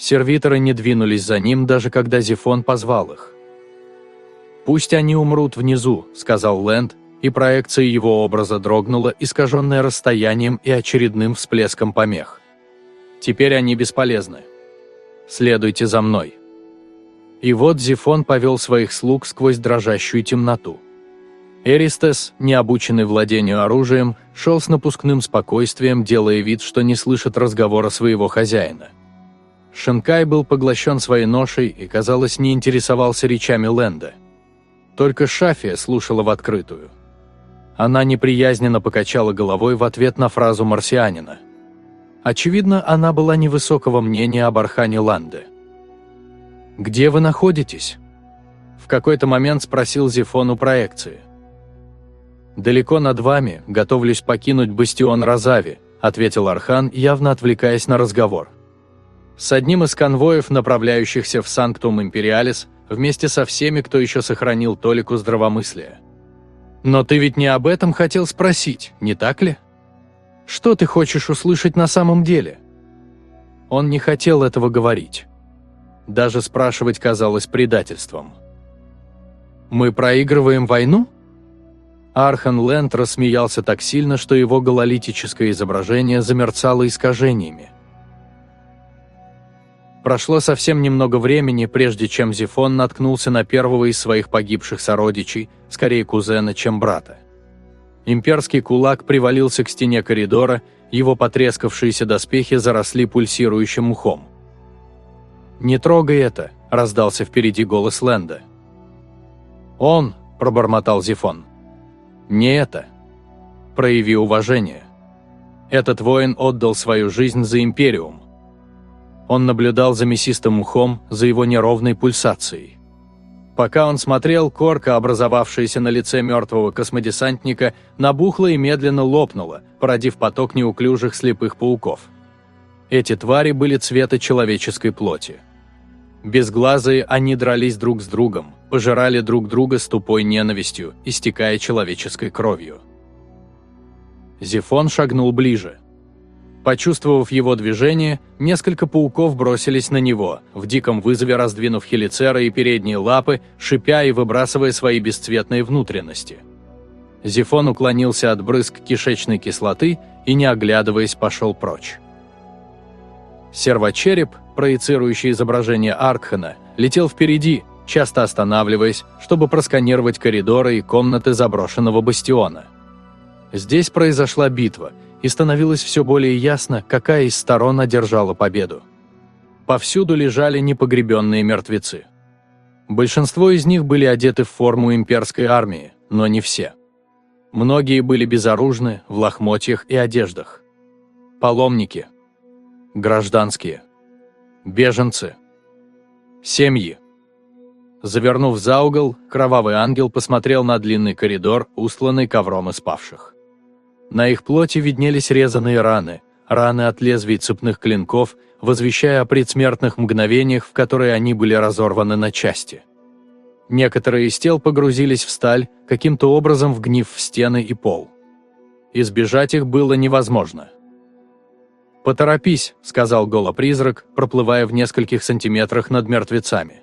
Сервиторы не двинулись за ним, даже когда Зифон позвал их. «Пусть они умрут внизу», — сказал Лэнд, и проекция его образа дрогнула, искаженная расстоянием и очередным всплеском помех. «Теперь они бесполезны. Следуйте за мной». И вот Зифон повел своих слуг сквозь дрожащую темноту. Эристес, не обученный владению оружием, шел с напускным спокойствием, делая вид, что не слышит разговора своего хозяина. Шинкай был поглощен своей ношей и, казалось, не интересовался речами Ленда. Только Шафия слушала в открытую. Она неприязненно покачала головой в ответ на фразу марсианина. Очевидно, она была невысокого мнения об Архане Ланде. «Где вы находитесь?» В какой-то момент спросил Зефон у проекции. «Далеко над вами, готовлюсь покинуть бастион Розави», ответил Архан, явно отвлекаясь на разговор с одним из конвоев, направляющихся в Санктум Империалис, вместе со всеми, кто еще сохранил толику здравомыслия. Но ты ведь не об этом хотел спросить, не так ли? Что ты хочешь услышать на самом деле? Он не хотел этого говорить. Даже спрашивать казалось предательством. «Мы проигрываем войну?» Архан Лэнд рассмеялся так сильно, что его гололитическое изображение замерцало искажениями. Прошло совсем немного времени, прежде чем Зифон наткнулся на первого из своих погибших сородичей, скорее кузена, чем брата. Имперский кулак привалился к стене коридора, его потрескавшиеся доспехи заросли пульсирующим мхом. «Не трогай это!» – раздался впереди голос Лэнда. «Он!» – пробормотал Зифон. «Не это. Прояви уважение. Этот воин отдал свою жизнь за Империум. Он наблюдал за мясистым мхом, за его неровной пульсацией. Пока он смотрел, корка, образовавшаяся на лице мертвого космодесантника, набухла и медленно лопнула, породив поток неуклюжих слепых пауков. Эти твари были цвета человеческой плоти. Безглазые они дрались друг с другом, пожирали друг друга с тупой ненавистью, истекая человеческой кровью. Зифон шагнул ближе. Почувствовав его движение, несколько пауков бросились на него, в диком вызове раздвинув хелицеры и передние лапы, шипя и выбрасывая свои бесцветные внутренности. Зифон уклонился от брызг кишечной кислоты и, не оглядываясь, пошел прочь. Сервочереп, проецирующий изображение Аркхена, летел впереди, часто останавливаясь, чтобы просканировать коридоры и комнаты заброшенного бастиона. Здесь произошла битва – и становилось все более ясно, какая из сторон одержала победу. Повсюду лежали непогребенные мертвецы. Большинство из них были одеты в форму имперской армии, но не все. Многие были безоружны, в лохмотьях и одеждах. Паломники. Гражданские. Беженцы. Семьи. Завернув за угол, кровавый ангел посмотрел на длинный коридор, устланный ковром из павших. На их плоти виднелись резаные раны, раны от лезвий цепных клинков, возвещая о предсмертных мгновениях, в которые они были разорваны на части. Некоторые из тел погрузились в сталь, каким-то образом вгнив в стены и пол. Избежать их было невозможно. «Поторопись», — сказал голопризрак, проплывая в нескольких сантиметрах над мертвецами.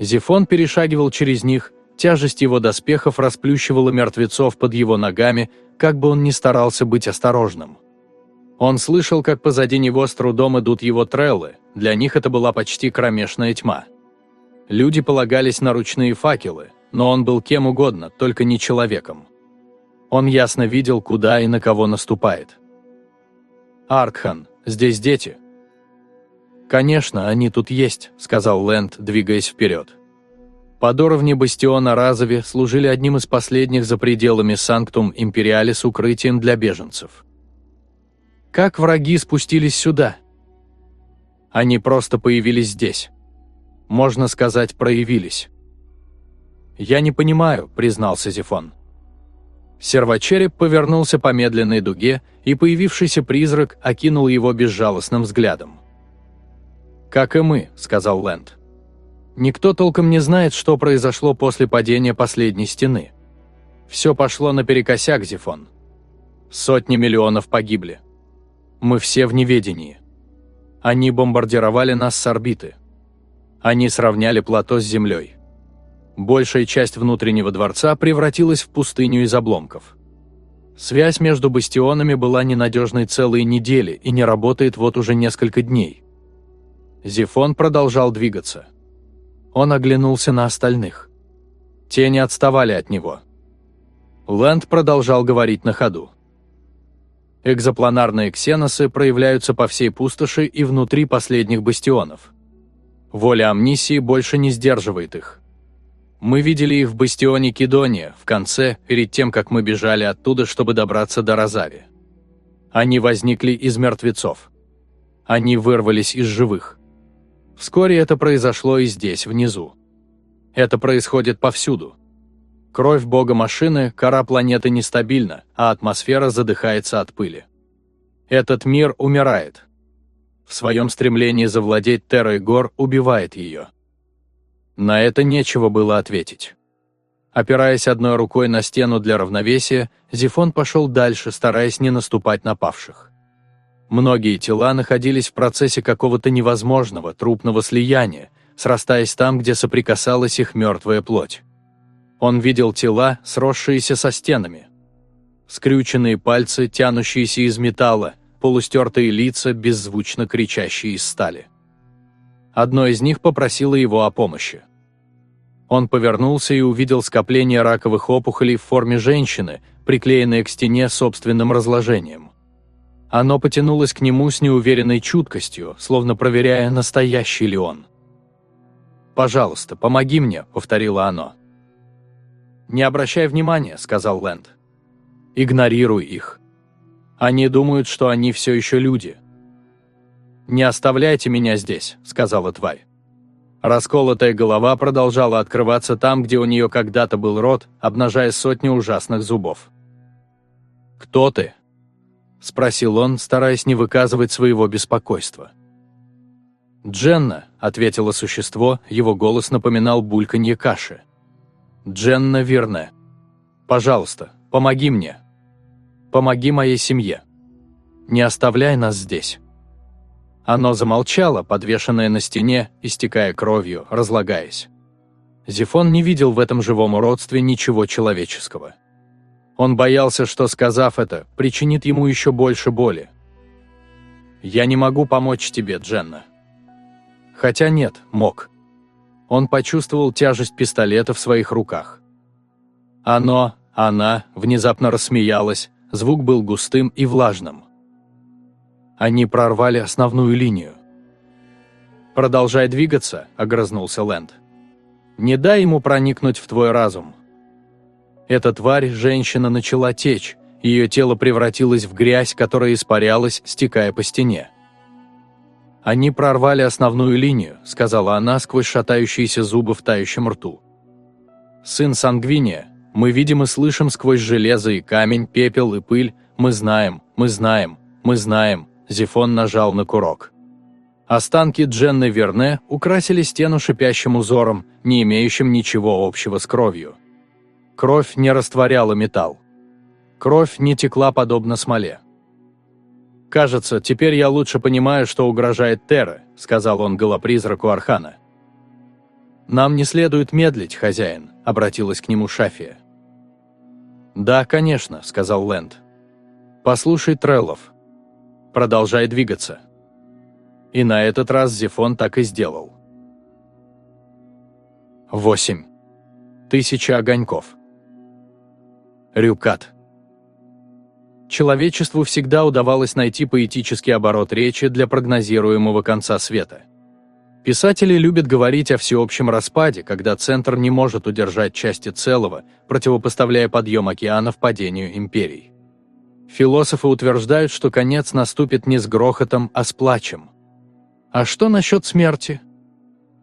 Зифон перешагивал через них, тяжесть его доспехов расплющивала мертвецов под его ногами, как бы он ни старался быть осторожным. Он слышал, как позади него с трудом идут его треллы, для них это была почти кромешная тьма. Люди полагались на ручные факелы, но он был кем угодно, только не человеком. Он ясно видел, куда и на кого наступает. «Аркхан, здесь дети». «Конечно, они тут есть», — сказал Лэнд, двигаясь вперед. Подоровни бастиона Разови служили одним из последних за пределами Санктум Империалис укрытием для беженцев. Как враги спустились сюда? Они просто появились здесь. Можно сказать, проявились. «Я не понимаю», — признался Зифон. Сервочереп повернулся по медленной дуге, и появившийся призрак окинул его безжалостным взглядом. «Как и мы», — сказал Лэнд. «Никто толком не знает, что произошло после падения последней стены. Все пошло наперекосяк, Зифон. Сотни миллионов погибли. Мы все в неведении. Они бомбардировали нас с орбиты. Они сравняли плато с землей. Большая часть внутреннего дворца превратилась в пустыню из обломков. Связь между бастионами была ненадежной целые недели и не работает вот уже несколько дней. Зифон продолжал двигаться. Он оглянулся на остальных. Те не отставали от него. Лэнд продолжал говорить на ходу. Экзопланарные ксеносы проявляются по всей пустоши и внутри последних бастионов. Воля амнисии больше не сдерживает их. Мы видели их в бастионе Кедония, в конце, перед тем, как мы бежали оттуда, чтобы добраться до Розави. Они возникли из мертвецов. Они вырвались из живых. Вскоре это произошло и здесь, внизу. Это происходит повсюду. Кровь бога машины, кора планеты нестабильна, а атмосфера задыхается от пыли. Этот мир умирает. В своем стремлении завладеть Террой Гор убивает ее. На это нечего было ответить. Опираясь одной рукой на стену для равновесия, Зифон пошел дальше, стараясь не наступать на павших. Многие тела находились в процессе какого-то невозможного трупного слияния, срастаясь там, где соприкасалась их мертвая плоть. Он видел тела, сросшиеся со стенами. Скрюченные пальцы, тянущиеся из металла, полустертые лица, беззвучно кричащие из стали. Одно из них попросило его о помощи. Он повернулся и увидел скопление раковых опухолей в форме женщины, приклеенное к стене собственным разложением. Оно потянулось к нему с неуверенной чуткостью, словно проверяя, настоящий ли он. «Пожалуйста, помоги мне», — повторило оно. «Не обращай внимания», — сказал Лэнд. «Игнорируй их. Они думают, что они все еще люди». «Не оставляйте меня здесь», — сказала тварь. Расколотая голова продолжала открываться там, где у нее когда-то был рот, обнажая сотни ужасных зубов. «Кто ты?» — спросил он, стараясь не выказывать своего беспокойства. «Дженна», — ответило существо, его голос напоминал бульканье каши. Дженна Верне. Пожалуйста, помоги мне. Помоги моей семье. Не оставляй нас здесь». Оно замолчало, подвешенное на стене, истекая кровью, разлагаясь. Зифон не видел в этом живом уродстве ничего человеческого. Он боялся, что, сказав это, причинит ему еще больше боли. «Я не могу помочь тебе, Дженна». Хотя нет, мог. Он почувствовал тяжесть пистолета в своих руках. Оно, она, внезапно рассмеялась, звук был густым и влажным. Они прорвали основную линию. «Продолжай двигаться», — огрызнулся Лэнд. Не дай ему проникнуть в твой разум. Эта тварь, женщина, начала течь, ее тело превратилось в грязь, которая испарялась, стекая по стене. «Они прорвали основную линию», — сказала она сквозь шатающиеся зубы в тающем рту. «Сын Сангвиния, мы видим и слышим сквозь железо и камень, пепел и пыль, мы знаем, мы знаем, мы знаем», — Зифон нажал на курок. Останки Дженны Верне украсили стену шипящим узором, не имеющим ничего общего с кровью. Кровь не растворяла металл. Кровь не текла подобно смоле. «Кажется, теперь я лучше понимаю, что угрожает Терра», — сказал он голопризраку Архана. «Нам не следует медлить, хозяин», — обратилась к нему Шафия. «Да, конечно», — сказал Лэнд. «Послушай, Треллов. Продолжай двигаться». И на этот раз Зефон так и сделал. 8. Тысяча огоньков. Рюкат. Человечеству всегда удавалось найти поэтический оборот речи для прогнозируемого конца света. Писатели любят говорить о всеобщем распаде, когда центр не может удержать части целого, противопоставляя подъем океанов падению империй. Философы утверждают, что конец наступит не с грохотом, а с плачем. А что насчет смерти?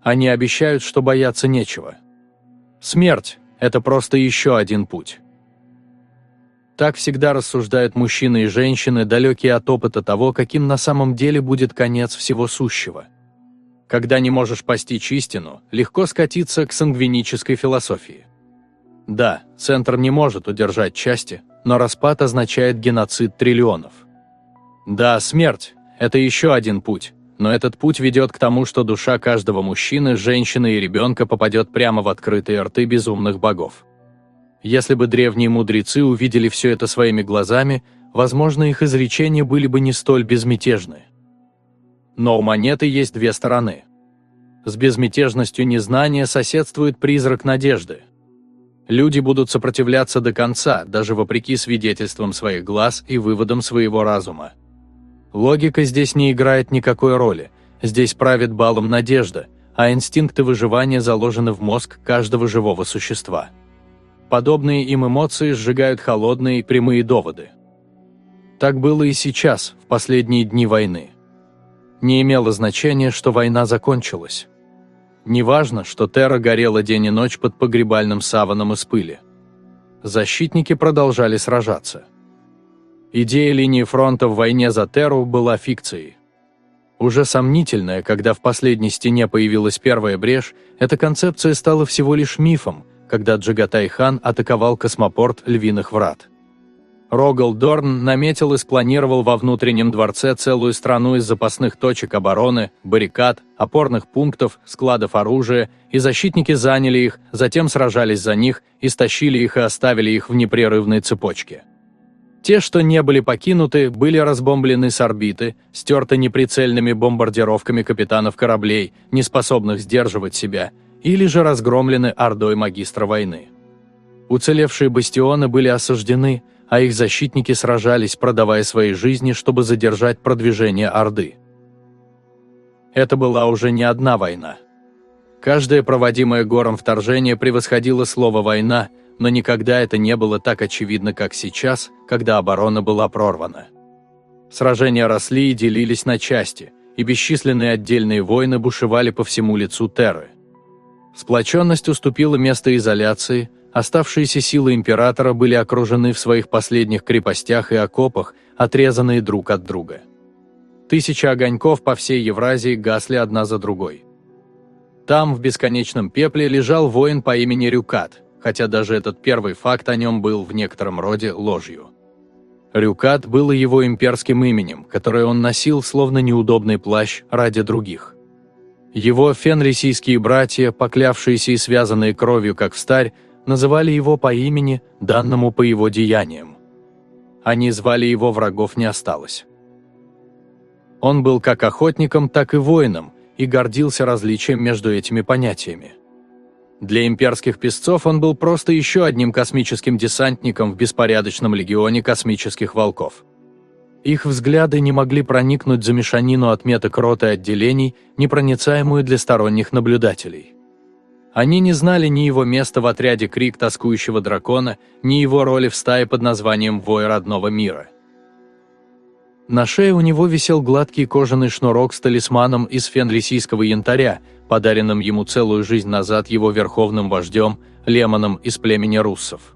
Они обещают, что бояться нечего. Смерть – это просто еще один путь. Так всегда рассуждают мужчины и женщины, далекие от опыта того, каким на самом деле будет конец всего сущего. Когда не можешь постичь истину, легко скатиться к сангвинической философии. Да, центр не может удержать части, но распад означает геноцид триллионов. Да, смерть – это еще один путь, но этот путь ведет к тому, что душа каждого мужчины, женщины и ребенка попадет прямо в открытые рты безумных богов. Если бы древние мудрецы увидели все это своими глазами, возможно, их изречения были бы не столь безмятежны. Но у монеты есть две стороны. С безмятежностью незнания соседствует призрак надежды. Люди будут сопротивляться до конца, даже вопреки свидетельствам своих глаз и выводам своего разума. Логика здесь не играет никакой роли, здесь правит балом надежда, а инстинкты выживания заложены в мозг каждого живого существа. Подобные им эмоции сжигают холодные прямые доводы. Так было и сейчас, в последние дни войны. Не имело значения, что война закончилась. Неважно, что Терра горела день и ночь под погребальным саваном из пыли. Защитники продолжали сражаться. Идея линии фронта в войне за Терру была фикцией. Уже сомнительная, когда в последней стене появилась первая брешь, эта концепция стала всего лишь мифом – когда Джагатай-хан атаковал космопорт Львиных Врат. Рогал Дорн наметил и спланировал во внутреннем дворце целую страну из запасных точек обороны, баррикад, опорных пунктов, складов оружия, и защитники заняли их, затем сражались за них, истощили их и оставили их в непрерывной цепочке. Те, что не были покинуты, были разбомблены с орбиты, стерты неприцельными бомбардировками капитанов кораблей, не способных сдерживать себя – или же разгромлены ордой магистра войны. Уцелевшие бастионы были осаждены, а их защитники сражались, продавая свои жизни, чтобы задержать продвижение Орды. Это была уже не одна война. Каждое проводимое гором вторжение превосходило слово «война», но никогда это не было так очевидно, как сейчас, когда оборона была прорвана. Сражения росли и делились на части, и бесчисленные отдельные войны бушевали по всему лицу Терры. Сплоченность уступила место изоляции, оставшиеся силы императора были окружены в своих последних крепостях и окопах, отрезанные друг от друга. Тысячи огоньков по всей Евразии гасли одна за другой. Там, в бесконечном пепле, лежал воин по имени Рюкат, хотя даже этот первый факт о нем был в некотором роде ложью. Рюкат было его имперским именем, которое он носил словно неудобный плащ ради других. Его фенрисийские братья, поклявшиеся и связанные кровью как встарь, называли его по имени, данному по его деяниям. Они звали его «Врагов не осталось». Он был как охотником, так и воином, и гордился различием между этими понятиями. Для имперских песцов он был просто еще одним космическим десантником в беспорядочном легионе космических волков. Их взгляды не могли проникнуть за мешанину отметок рот и отделений, непроницаемую для сторонних наблюдателей. Они не знали ни его места в отряде Крик тоскующего дракона, ни его роли в стае под названием «Вой родного мира». На шее у него висел гладкий кожаный шнурок с талисманом из фенрисийского янтаря, подаренным ему целую жизнь назад его верховным вождем, Лемоном из племени руссов.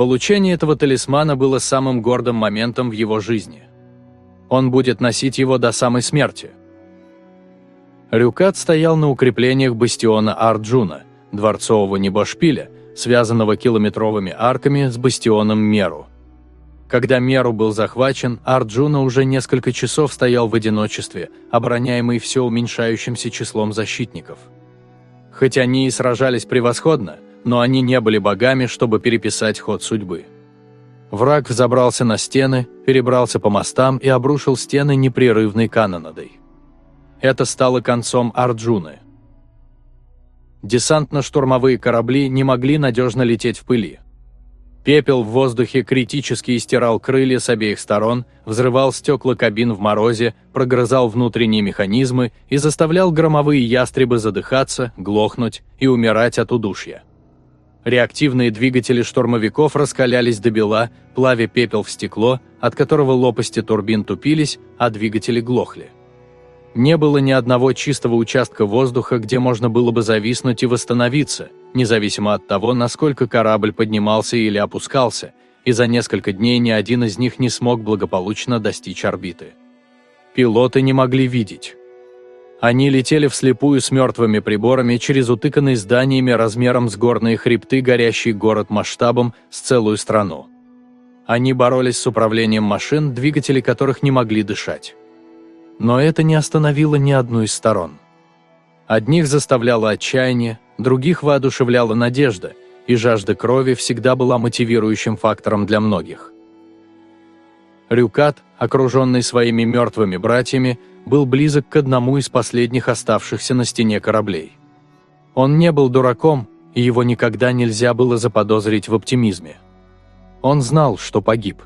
Получение этого талисмана было самым гордым моментом в его жизни. Он будет носить его до самой смерти. Рюкат стоял на укреплениях бастиона Арджуна, дворцового небошпиля, связанного километровыми арками с бастионом Меру. Когда Меру был захвачен, Арджуна уже несколько часов стоял в одиночестве, обороняемый все уменьшающимся числом защитников. Хоть они и сражались превосходно, но они не были богами, чтобы переписать ход судьбы. Враг взобрался на стены, перебрался по мостам и обрушил стены непрерывной канонадой. Это стало концом Арджуны. Десантно-штурмовые корабли не могли надежно лететь в пыли. Пепел в воздухе критически истирал крылья с обеих сторон, взрывал стекла кабин в морозе, прогрызал внутренние механизмы и заставлял громовые ястребы задыхаться, глохнуть и умирать от удушья. Реактивные двигатели штурмовиков раскалялись до бела, плавя пепел в стекло, от которого лопасти турбин тупились, а двигатели глохли. Не было ни одного чистого участка воздуха, где можно было бы зависнуть и восстановиться, независимо от того, насколько корабль поднимался или опускался, и за несколько дней ни один из них не смог благополучно достичь орбиты. Пилоты не могли видеть. Они летели вслепую с мертвыми приборами через утыканный зданиями размером с горные хребты горящий город масштабом с целую страну. Они боролись с управлением машин, двигатели которых не могли дышать. Но это не остановило ни одну из сторон. Одних заставляло отчаяние, других воодушевляла надежда, и жажда крови всегда была мотивирующим фактором для многих. Рюкат, окруженный своими мертвыми братьями, был близок к одному из последних оставшихся на стене кораблей. Он не был дураком, и его никогда нельзя было заподозрить в оптимизме. Он знал, что погиб.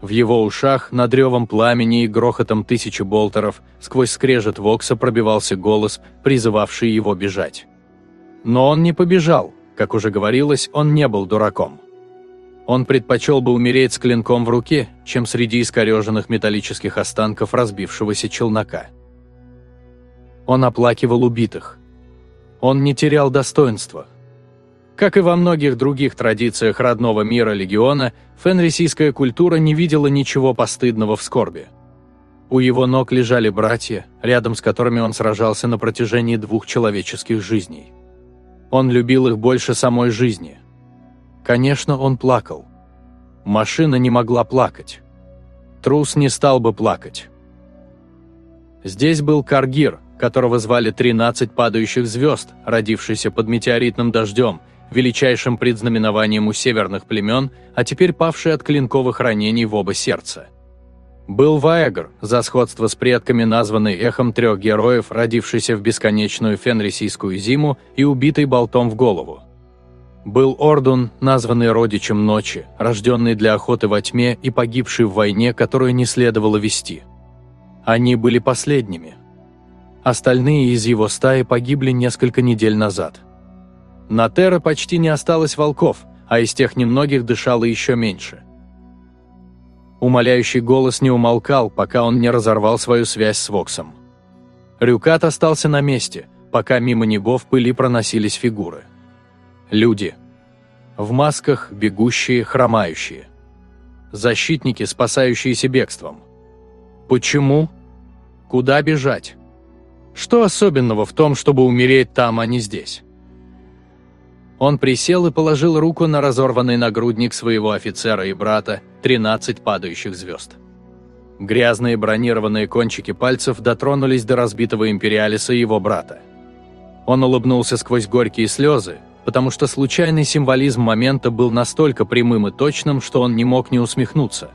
В его ушах, над ревом пламени и грохотом тысячи болтеров, сквозь скрежет Вокса пробивался голос, призывавший его бежать. Но он не побежал, как уже говорилось, он не был дураком. Он предпочел бы умереть с клинком в руке, чем среди искореженных металлических останков разбившегося челнока. Он оплакивал убитых. Он не терял достоинства, как и во многих других традициях родного мира легиона, фенрисийская культура не видела ничего постыдного в скорби. У его ног лежали братья, рядом с которыми он сражался на протяжении двух человеческих жизней. Он любил их больше самой жизни. Конечно, он плакал. Машина не могла плакать. Трус не стал бы плакать. Здесь был Каргир, которого звали «Тринадцать падающих звезд», родившийся под метеоритным дождем – величайшим предзнаменованием у северных племен, а теперь павший от клинковых ранений в оба сердца. Был Ваегр, за сходство с предками названный эхом трех героев, родившийся в бесконечную фенрисийскую зиму и убитый болтом в голову. Был Ордун, названный родичем ночи, рожденный для охоты во тьме и погибший в войне, которую не следовало вести. Они были последними. Остальные из его стаи погибли несколько недель назад – на Терра почти не осталось волков, а из тех немногих дышало еще меньше. Умоляющий голос не умолкал, пока он не разорвал свою связь с Воксом. Рюкат остался на месте, пока мимо него в пыли проносились фигуры. Люди. В масках, бегущие, хромающие. Защитники, спасающиеся бегством. Почему? Куда бежать? Что особенного в том, чтобы умереть там, а не здесь? Он присел и положил руку на разорванный нагрудник своего офицера и брата, 13 падающих звезд. Грязные бронированные кончики пальцев дотронулись до разбитого империалиса его брата. Он улыбнулся сквозь горькие слезы, потому что случайный символизм момента был настолько прямым и точным, что он не мог не усмехнуться.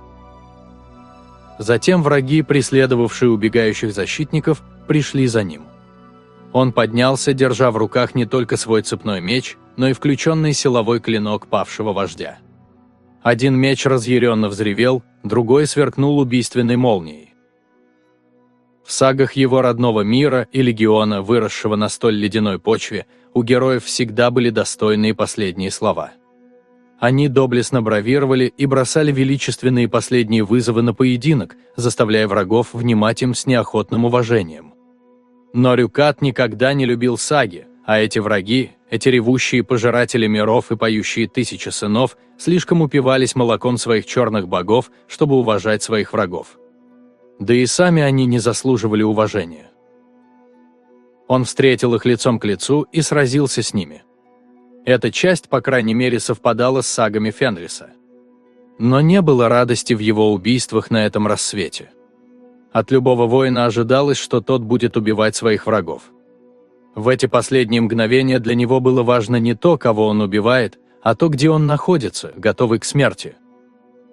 Затем враги, преследовавшие убегающих защитников, пришли за ним. Он поднялся, держа в руках не только свой цепной меч, но и включенный силовой клинок павшего вождя. Один меч разъяренно взревел, другой сверкнул убийственной молнией. В сагах его родного мира и легиона, выросшего на столь ледяной почве, у героев всегда были достойные последние слова. Они доблестно бравировали и бросали величественные последние вызовы на поединок, заставляя врагов внимать им с неохотным уважением. Но Рюкат никогда не любил саги, а эти враги, эти ревущие пожиратели миров и поющие тысячи сынов, слишком упивались молоком своих черных богов, чтобы уважать своих врагов. Да и сами они не заслуживали уважения. Он встретил их лицом к лицу и сразился с ними. Эта часть, по крайней мере, совпадала с сагами Фенриса. Но не было радости в его убийствах на этом рассвете. От любого воина ожидалось, что тот будет убивать своих врагов. В эти последние мгновения для него было важно не то, кого он убивает, а то, где он находится, готовый к смерти.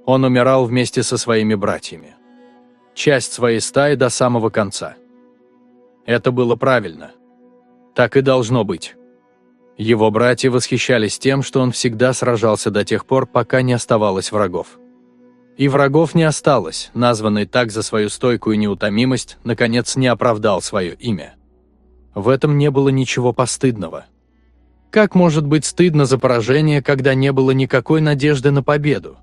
Он умирал вместе со своими братьями часть своей стаи до самого конца. Это было правильно. Так и должно быть. Его братья восхищались тем, что он всегда сражался до тех пор, пока не оставалось врагов. И врагов не осталось, названный так за свою стойкую неутомимость, наконец не оправдал свое имя. В этом не было ничего постыдного. Как может быть стыдно за поражение, когда не было никакой надежды на победу?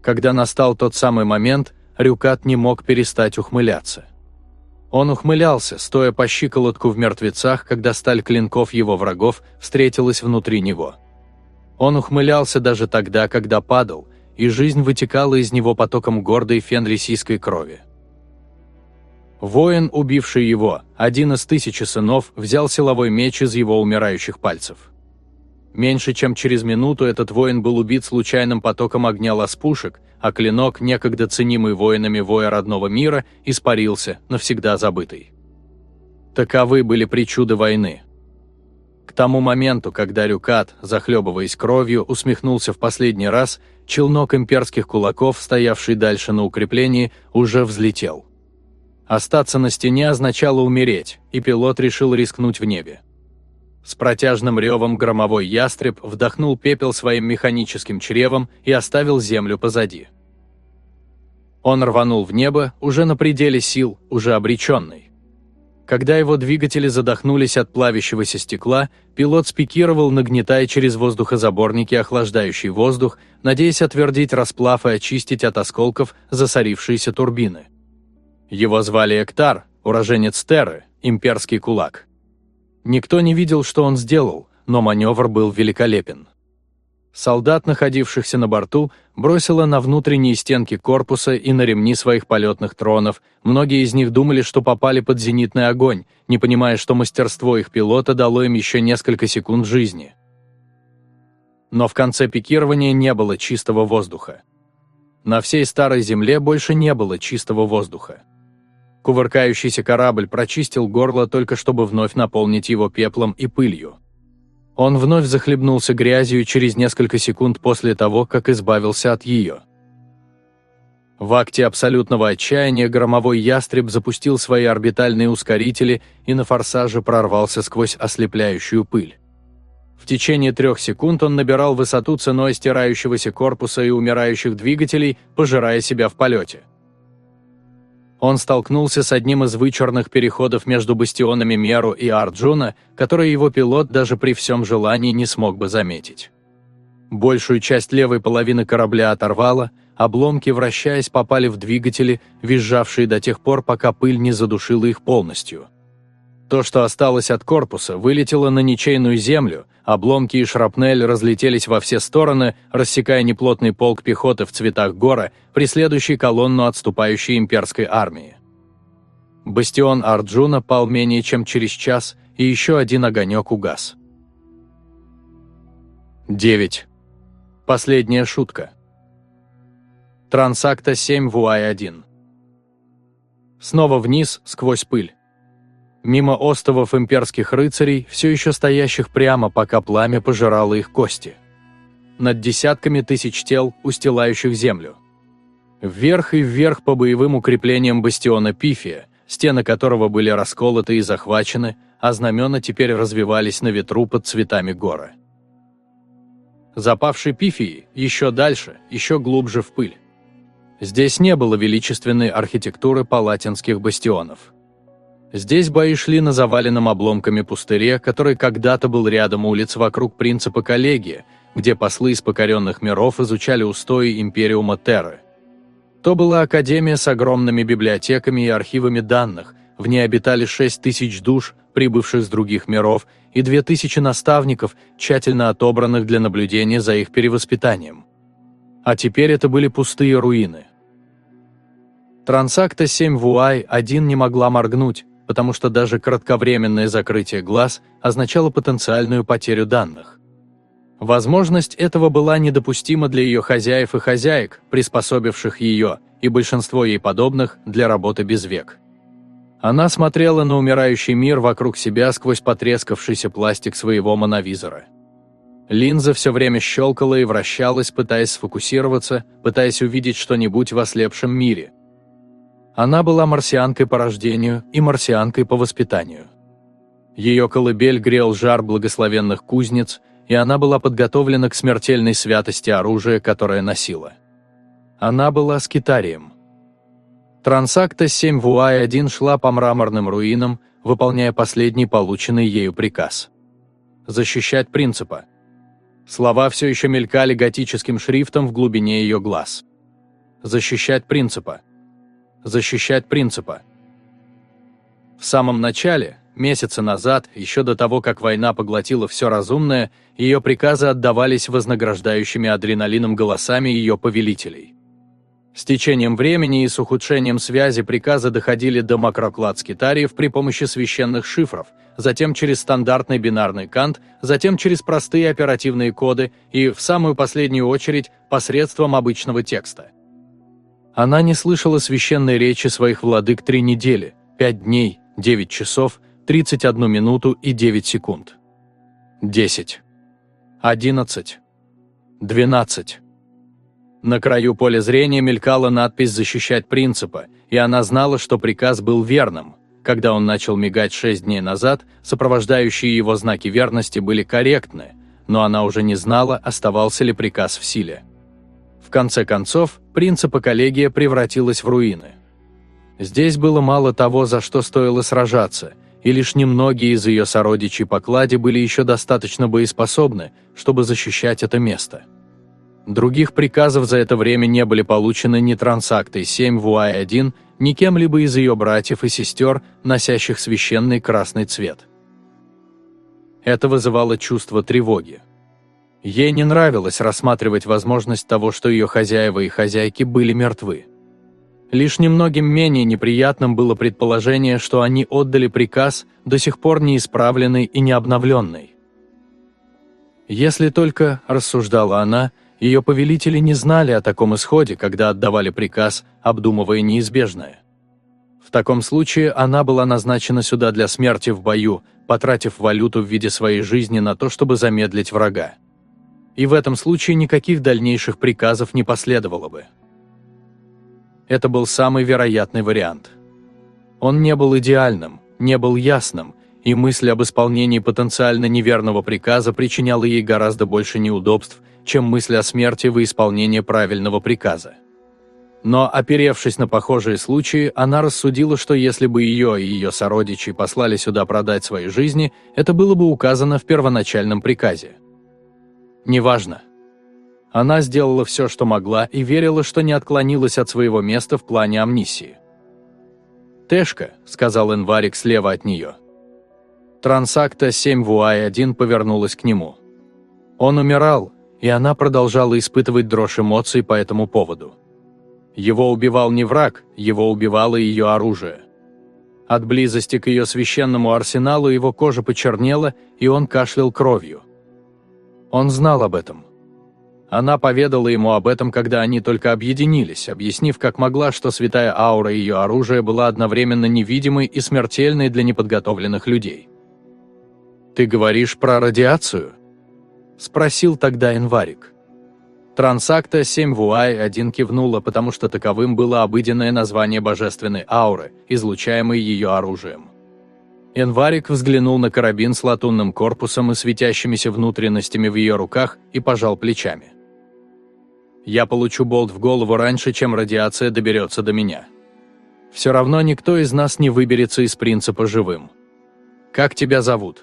Когда настал тот самый момент, Рюкат не мог перестать ухмыляться. Он ухмылялся, стоя по щиколотку в мертвецах, когда сталь клинков его врагов встретилась внутри него. Он ухмылялся даже тогда, когда падал, и жизнь вытекала из него потоком гордой фенрисийской крови. Воин, убивший его, один из тысячи сынов, взял силовой меч из его умирающих пальцев. Меньше чем через минуту этот воин был убит случайным потоком огня ласпушек, а клинок, некогда ценимый воинами воя родного мира, испарился, навсегда забытый. Таковы были причуды войны. К тому моменту, когда Рюкат, захлебываясь кровью, усмехнулся в последний раз, челнок имперских кулаков, стоявший дальше на укреплении, уже взлетел. Остаться на стене означало умереть, и пилот решил рискнуть в небе. С протяжным ревом громовой ястреб вдохнул пепел своим механическим чревом и оставил землю позади. Он рванул в небо, уже на пределе сил, уже обреченный. Когда его двигатели задохнулись от плавящегося стекла, пилот спикировал, нагнетая через воздухозаборники охлаждающий воздух, надеясь отвердить расплав и очистить от осколков засорившиеся турбины. Его звали Эктар, уроженец Терры, имперский кулак. Никто не видел, что он сделал, но маневр был великолепен. Солдат, находившихся на борту, бросило на внутренние стенки корпуса и на ремни своих полетных тронов. Многие из них думали, что попали под зенитный огонь, не понимая, что мастерство их пилота дало им еще несколько секунд жизни. Но в конце пикирования не было чистого воздуха. На всей старой земле больше не было чистого воздуха. Кувыркающийся корабль прочистил горло только чтобы вновь наполнить его пеплом и пылью. Он вновь захлебнулся грязью через несколько секунд после того, как избавился от ее. В акте абсолютного отчаяния громовой ястреб запустил свои орбитальные ускорители и на форсаже прорвался сквозь ослепляющую пыль. В течение трех секунд он набирал высоту ценой стирающегося корпуса и умирающих двигателей, пожирая себя в полете он столкнулся с одним из вычурных переходов между бастионами Меру и Арджуна, который его пилот даже при всем желании не смог бы заметить. Большую часть левой половины корабля оторвало, обломки, вращаясь, попали в двигатели, визжавшие до тех пор, пока пыль не задушила их полностью. То, что осталось от корпуса, вылетело на ничейную землю, обломки и шрапнель разлетелись во все стороны, рассекая неплотный полк пехоты в цветах гора, преследующий колонну отступающей имперской армии. Бастион Арджуна пал менее чем через час, и еще один огонек угас. 9. Последняя шутка. Трансакта 7 Вуай-1. Снова вниз, сквозь пыль мимо остовов имперских рыцарей, все еще стоящих прямо, пока пламя пожирало их кости. Над десятками тысяч тел, устилающих землю. Вверх и вверх по боевым укреплениям бастиона Пифия, стены которого были расколоты и захвачены, а знамена теперь развивались на ветру под цветами гора. Запавший Пифии еще дальше, еще глубже в пыль. Здесь не было величественной архитектуры палатинских бастионов. Здесь бои шли на заваленном обломками пустыре, который когда-то был рядом улиц вокруг принципа коллегии, где послы из покоренных миров изучали устои Империума Терры. То была академия с огромными библиотеками и архивами данных, в ней обитали 6 тысяч душ, прибывших с других миров, и 2000 наставников, тщательно отобранных для наблюдения за их перевоспитанием. А теперь это были пустые руины. Трансакта 7 Вуай один не могла моргнуть, потому что даже кратковременное закрытие глаз означало потенциальную потерю данных. Возможность этого была недопустима для ее хозяев и хозяек, приспособивших ее, и большинство ей подобных, для работы без век. Она смотрела на умирающий мир вокруг себя сквозь потрескавшийся пластик своего моновизора. Линза все время щелкала и вращалась, пытаясь сфокусироваться, пытаясь увидеть что-нибудь в ослепшем мире – она была марсианкой по рождению и марсианкой по воспитанию. Ее колыбель грел жар благословенных кузнец, и она была подготовлена к смертельной святости оружия, которое носила. Она была скитарием. Трансакта 7 Вуай-1 шла по мраморным руинам, выполняя последний полученный ею приказ. Защищать принципа. Слова все еще мелькали готическим шрифтом в глубине ее глаз. Защищать принципа защищать принципа. В самом начале, месяца назад, еще до того, как война поглотила все разумное, ее приказы отдавались вознаграждающими адреналином голосами ее повелителей. С течением времени и с ухудшением связи приказы доходили до макроклад скитариев при помощи священных шифров, затем через стандартный бинарный кант, затем через простые оперативные коды и, в самую последнюю очередь, посредством обычного текста – она не слышала священной речи своих владык три недели, пять дней, девять часов, тридцать одну минуту и девять секунд. Десять. Одиннадцать. Двенадцать. На краю поля зрения мелькала надпись «Защищать принципа», и она знала, что приказ был верным. Когда он начал мигать шесть дней назад, сопровождающие его знаки верности были корректны, но она уже не знала, оставался ли приказ в силе конце концов, принципа коллегия превратилась в руины. Здесь было мало того, за что стоило сражаться, и лишь немногие из ее сородичей по кладе были еще достаточно боеспособны, чтобы защищать это место. Других приказов за это время не были получены ни Трансактой 7 Вуай-1, ни кем-либо из ее братьев и сестер, носящих священный красный цвет. Это вызывало чувство тревоги. Ей не нравилось рассматривать возможность того, что ее хозяева и хозяйки были мертвы. Лишь немногим менее неприятным было предположение, что они отдали приказ, до сих пор не исправленный и не обновленный. Если только, рассуждала она, ее повелители не знали о таком исходе, когда отдавали приказ, обдумывая неизбежное. В таком случае она была назначена сюда для смерти в бою, потратив валюту в виде своей жизни на то, чтобы замедлить врага и в этом случае никаких дальнейших приказов не последовало бы. Это был самый вероятный вариант. Он не был идеальным, не был ясным, и мысль об исполнении потенциально неверного приказа причиняла ей гораздо больше неудобств, чем мысль о смерти во исполнение правильного приказа. Но, оперевшись на похожие случаи, она рассудила, что если бы ее и ее сородичи послали сюда продать свои жизни, это было бы указано в первоначальном приказе. Неважно. Она сделала все, что могла, и верила, что не отклонилась от своего места в плане амнисии. «Тэшка», — сказал Энварик слева от нее. Трансакта 7 Вуай-1 повернулась к нему. Он умирал, и она продолжала испытывать дрожь эмоций по этому поводу. Его убивал не враг, его убивало ее оружие. От близости к ее священному арсеналу его кожа почернела, и он кашлял кровью. Он знал об этом. Она поведала ему об этом, когда они только объединились, объяснив как могла, что святая аура ее оружия была одновременно невидимой и смертельной для неподготовленных людей. «Ты говоришь про радиацию?» – спросил тогда Энварик. Трансакта 7 Вуай один кивнула, потому что таковым было обыденное название божественной ауры, излучаемой ее оружием. Энварик взглянул на карабин с латунным корпусом и светящимися внутренностями в ее руках и пожал плечами. Я получу болт в голову раньше, чем радиация доберется до меня. Все равно никто из нас не выберется из принципа живым. Как тебя зовут?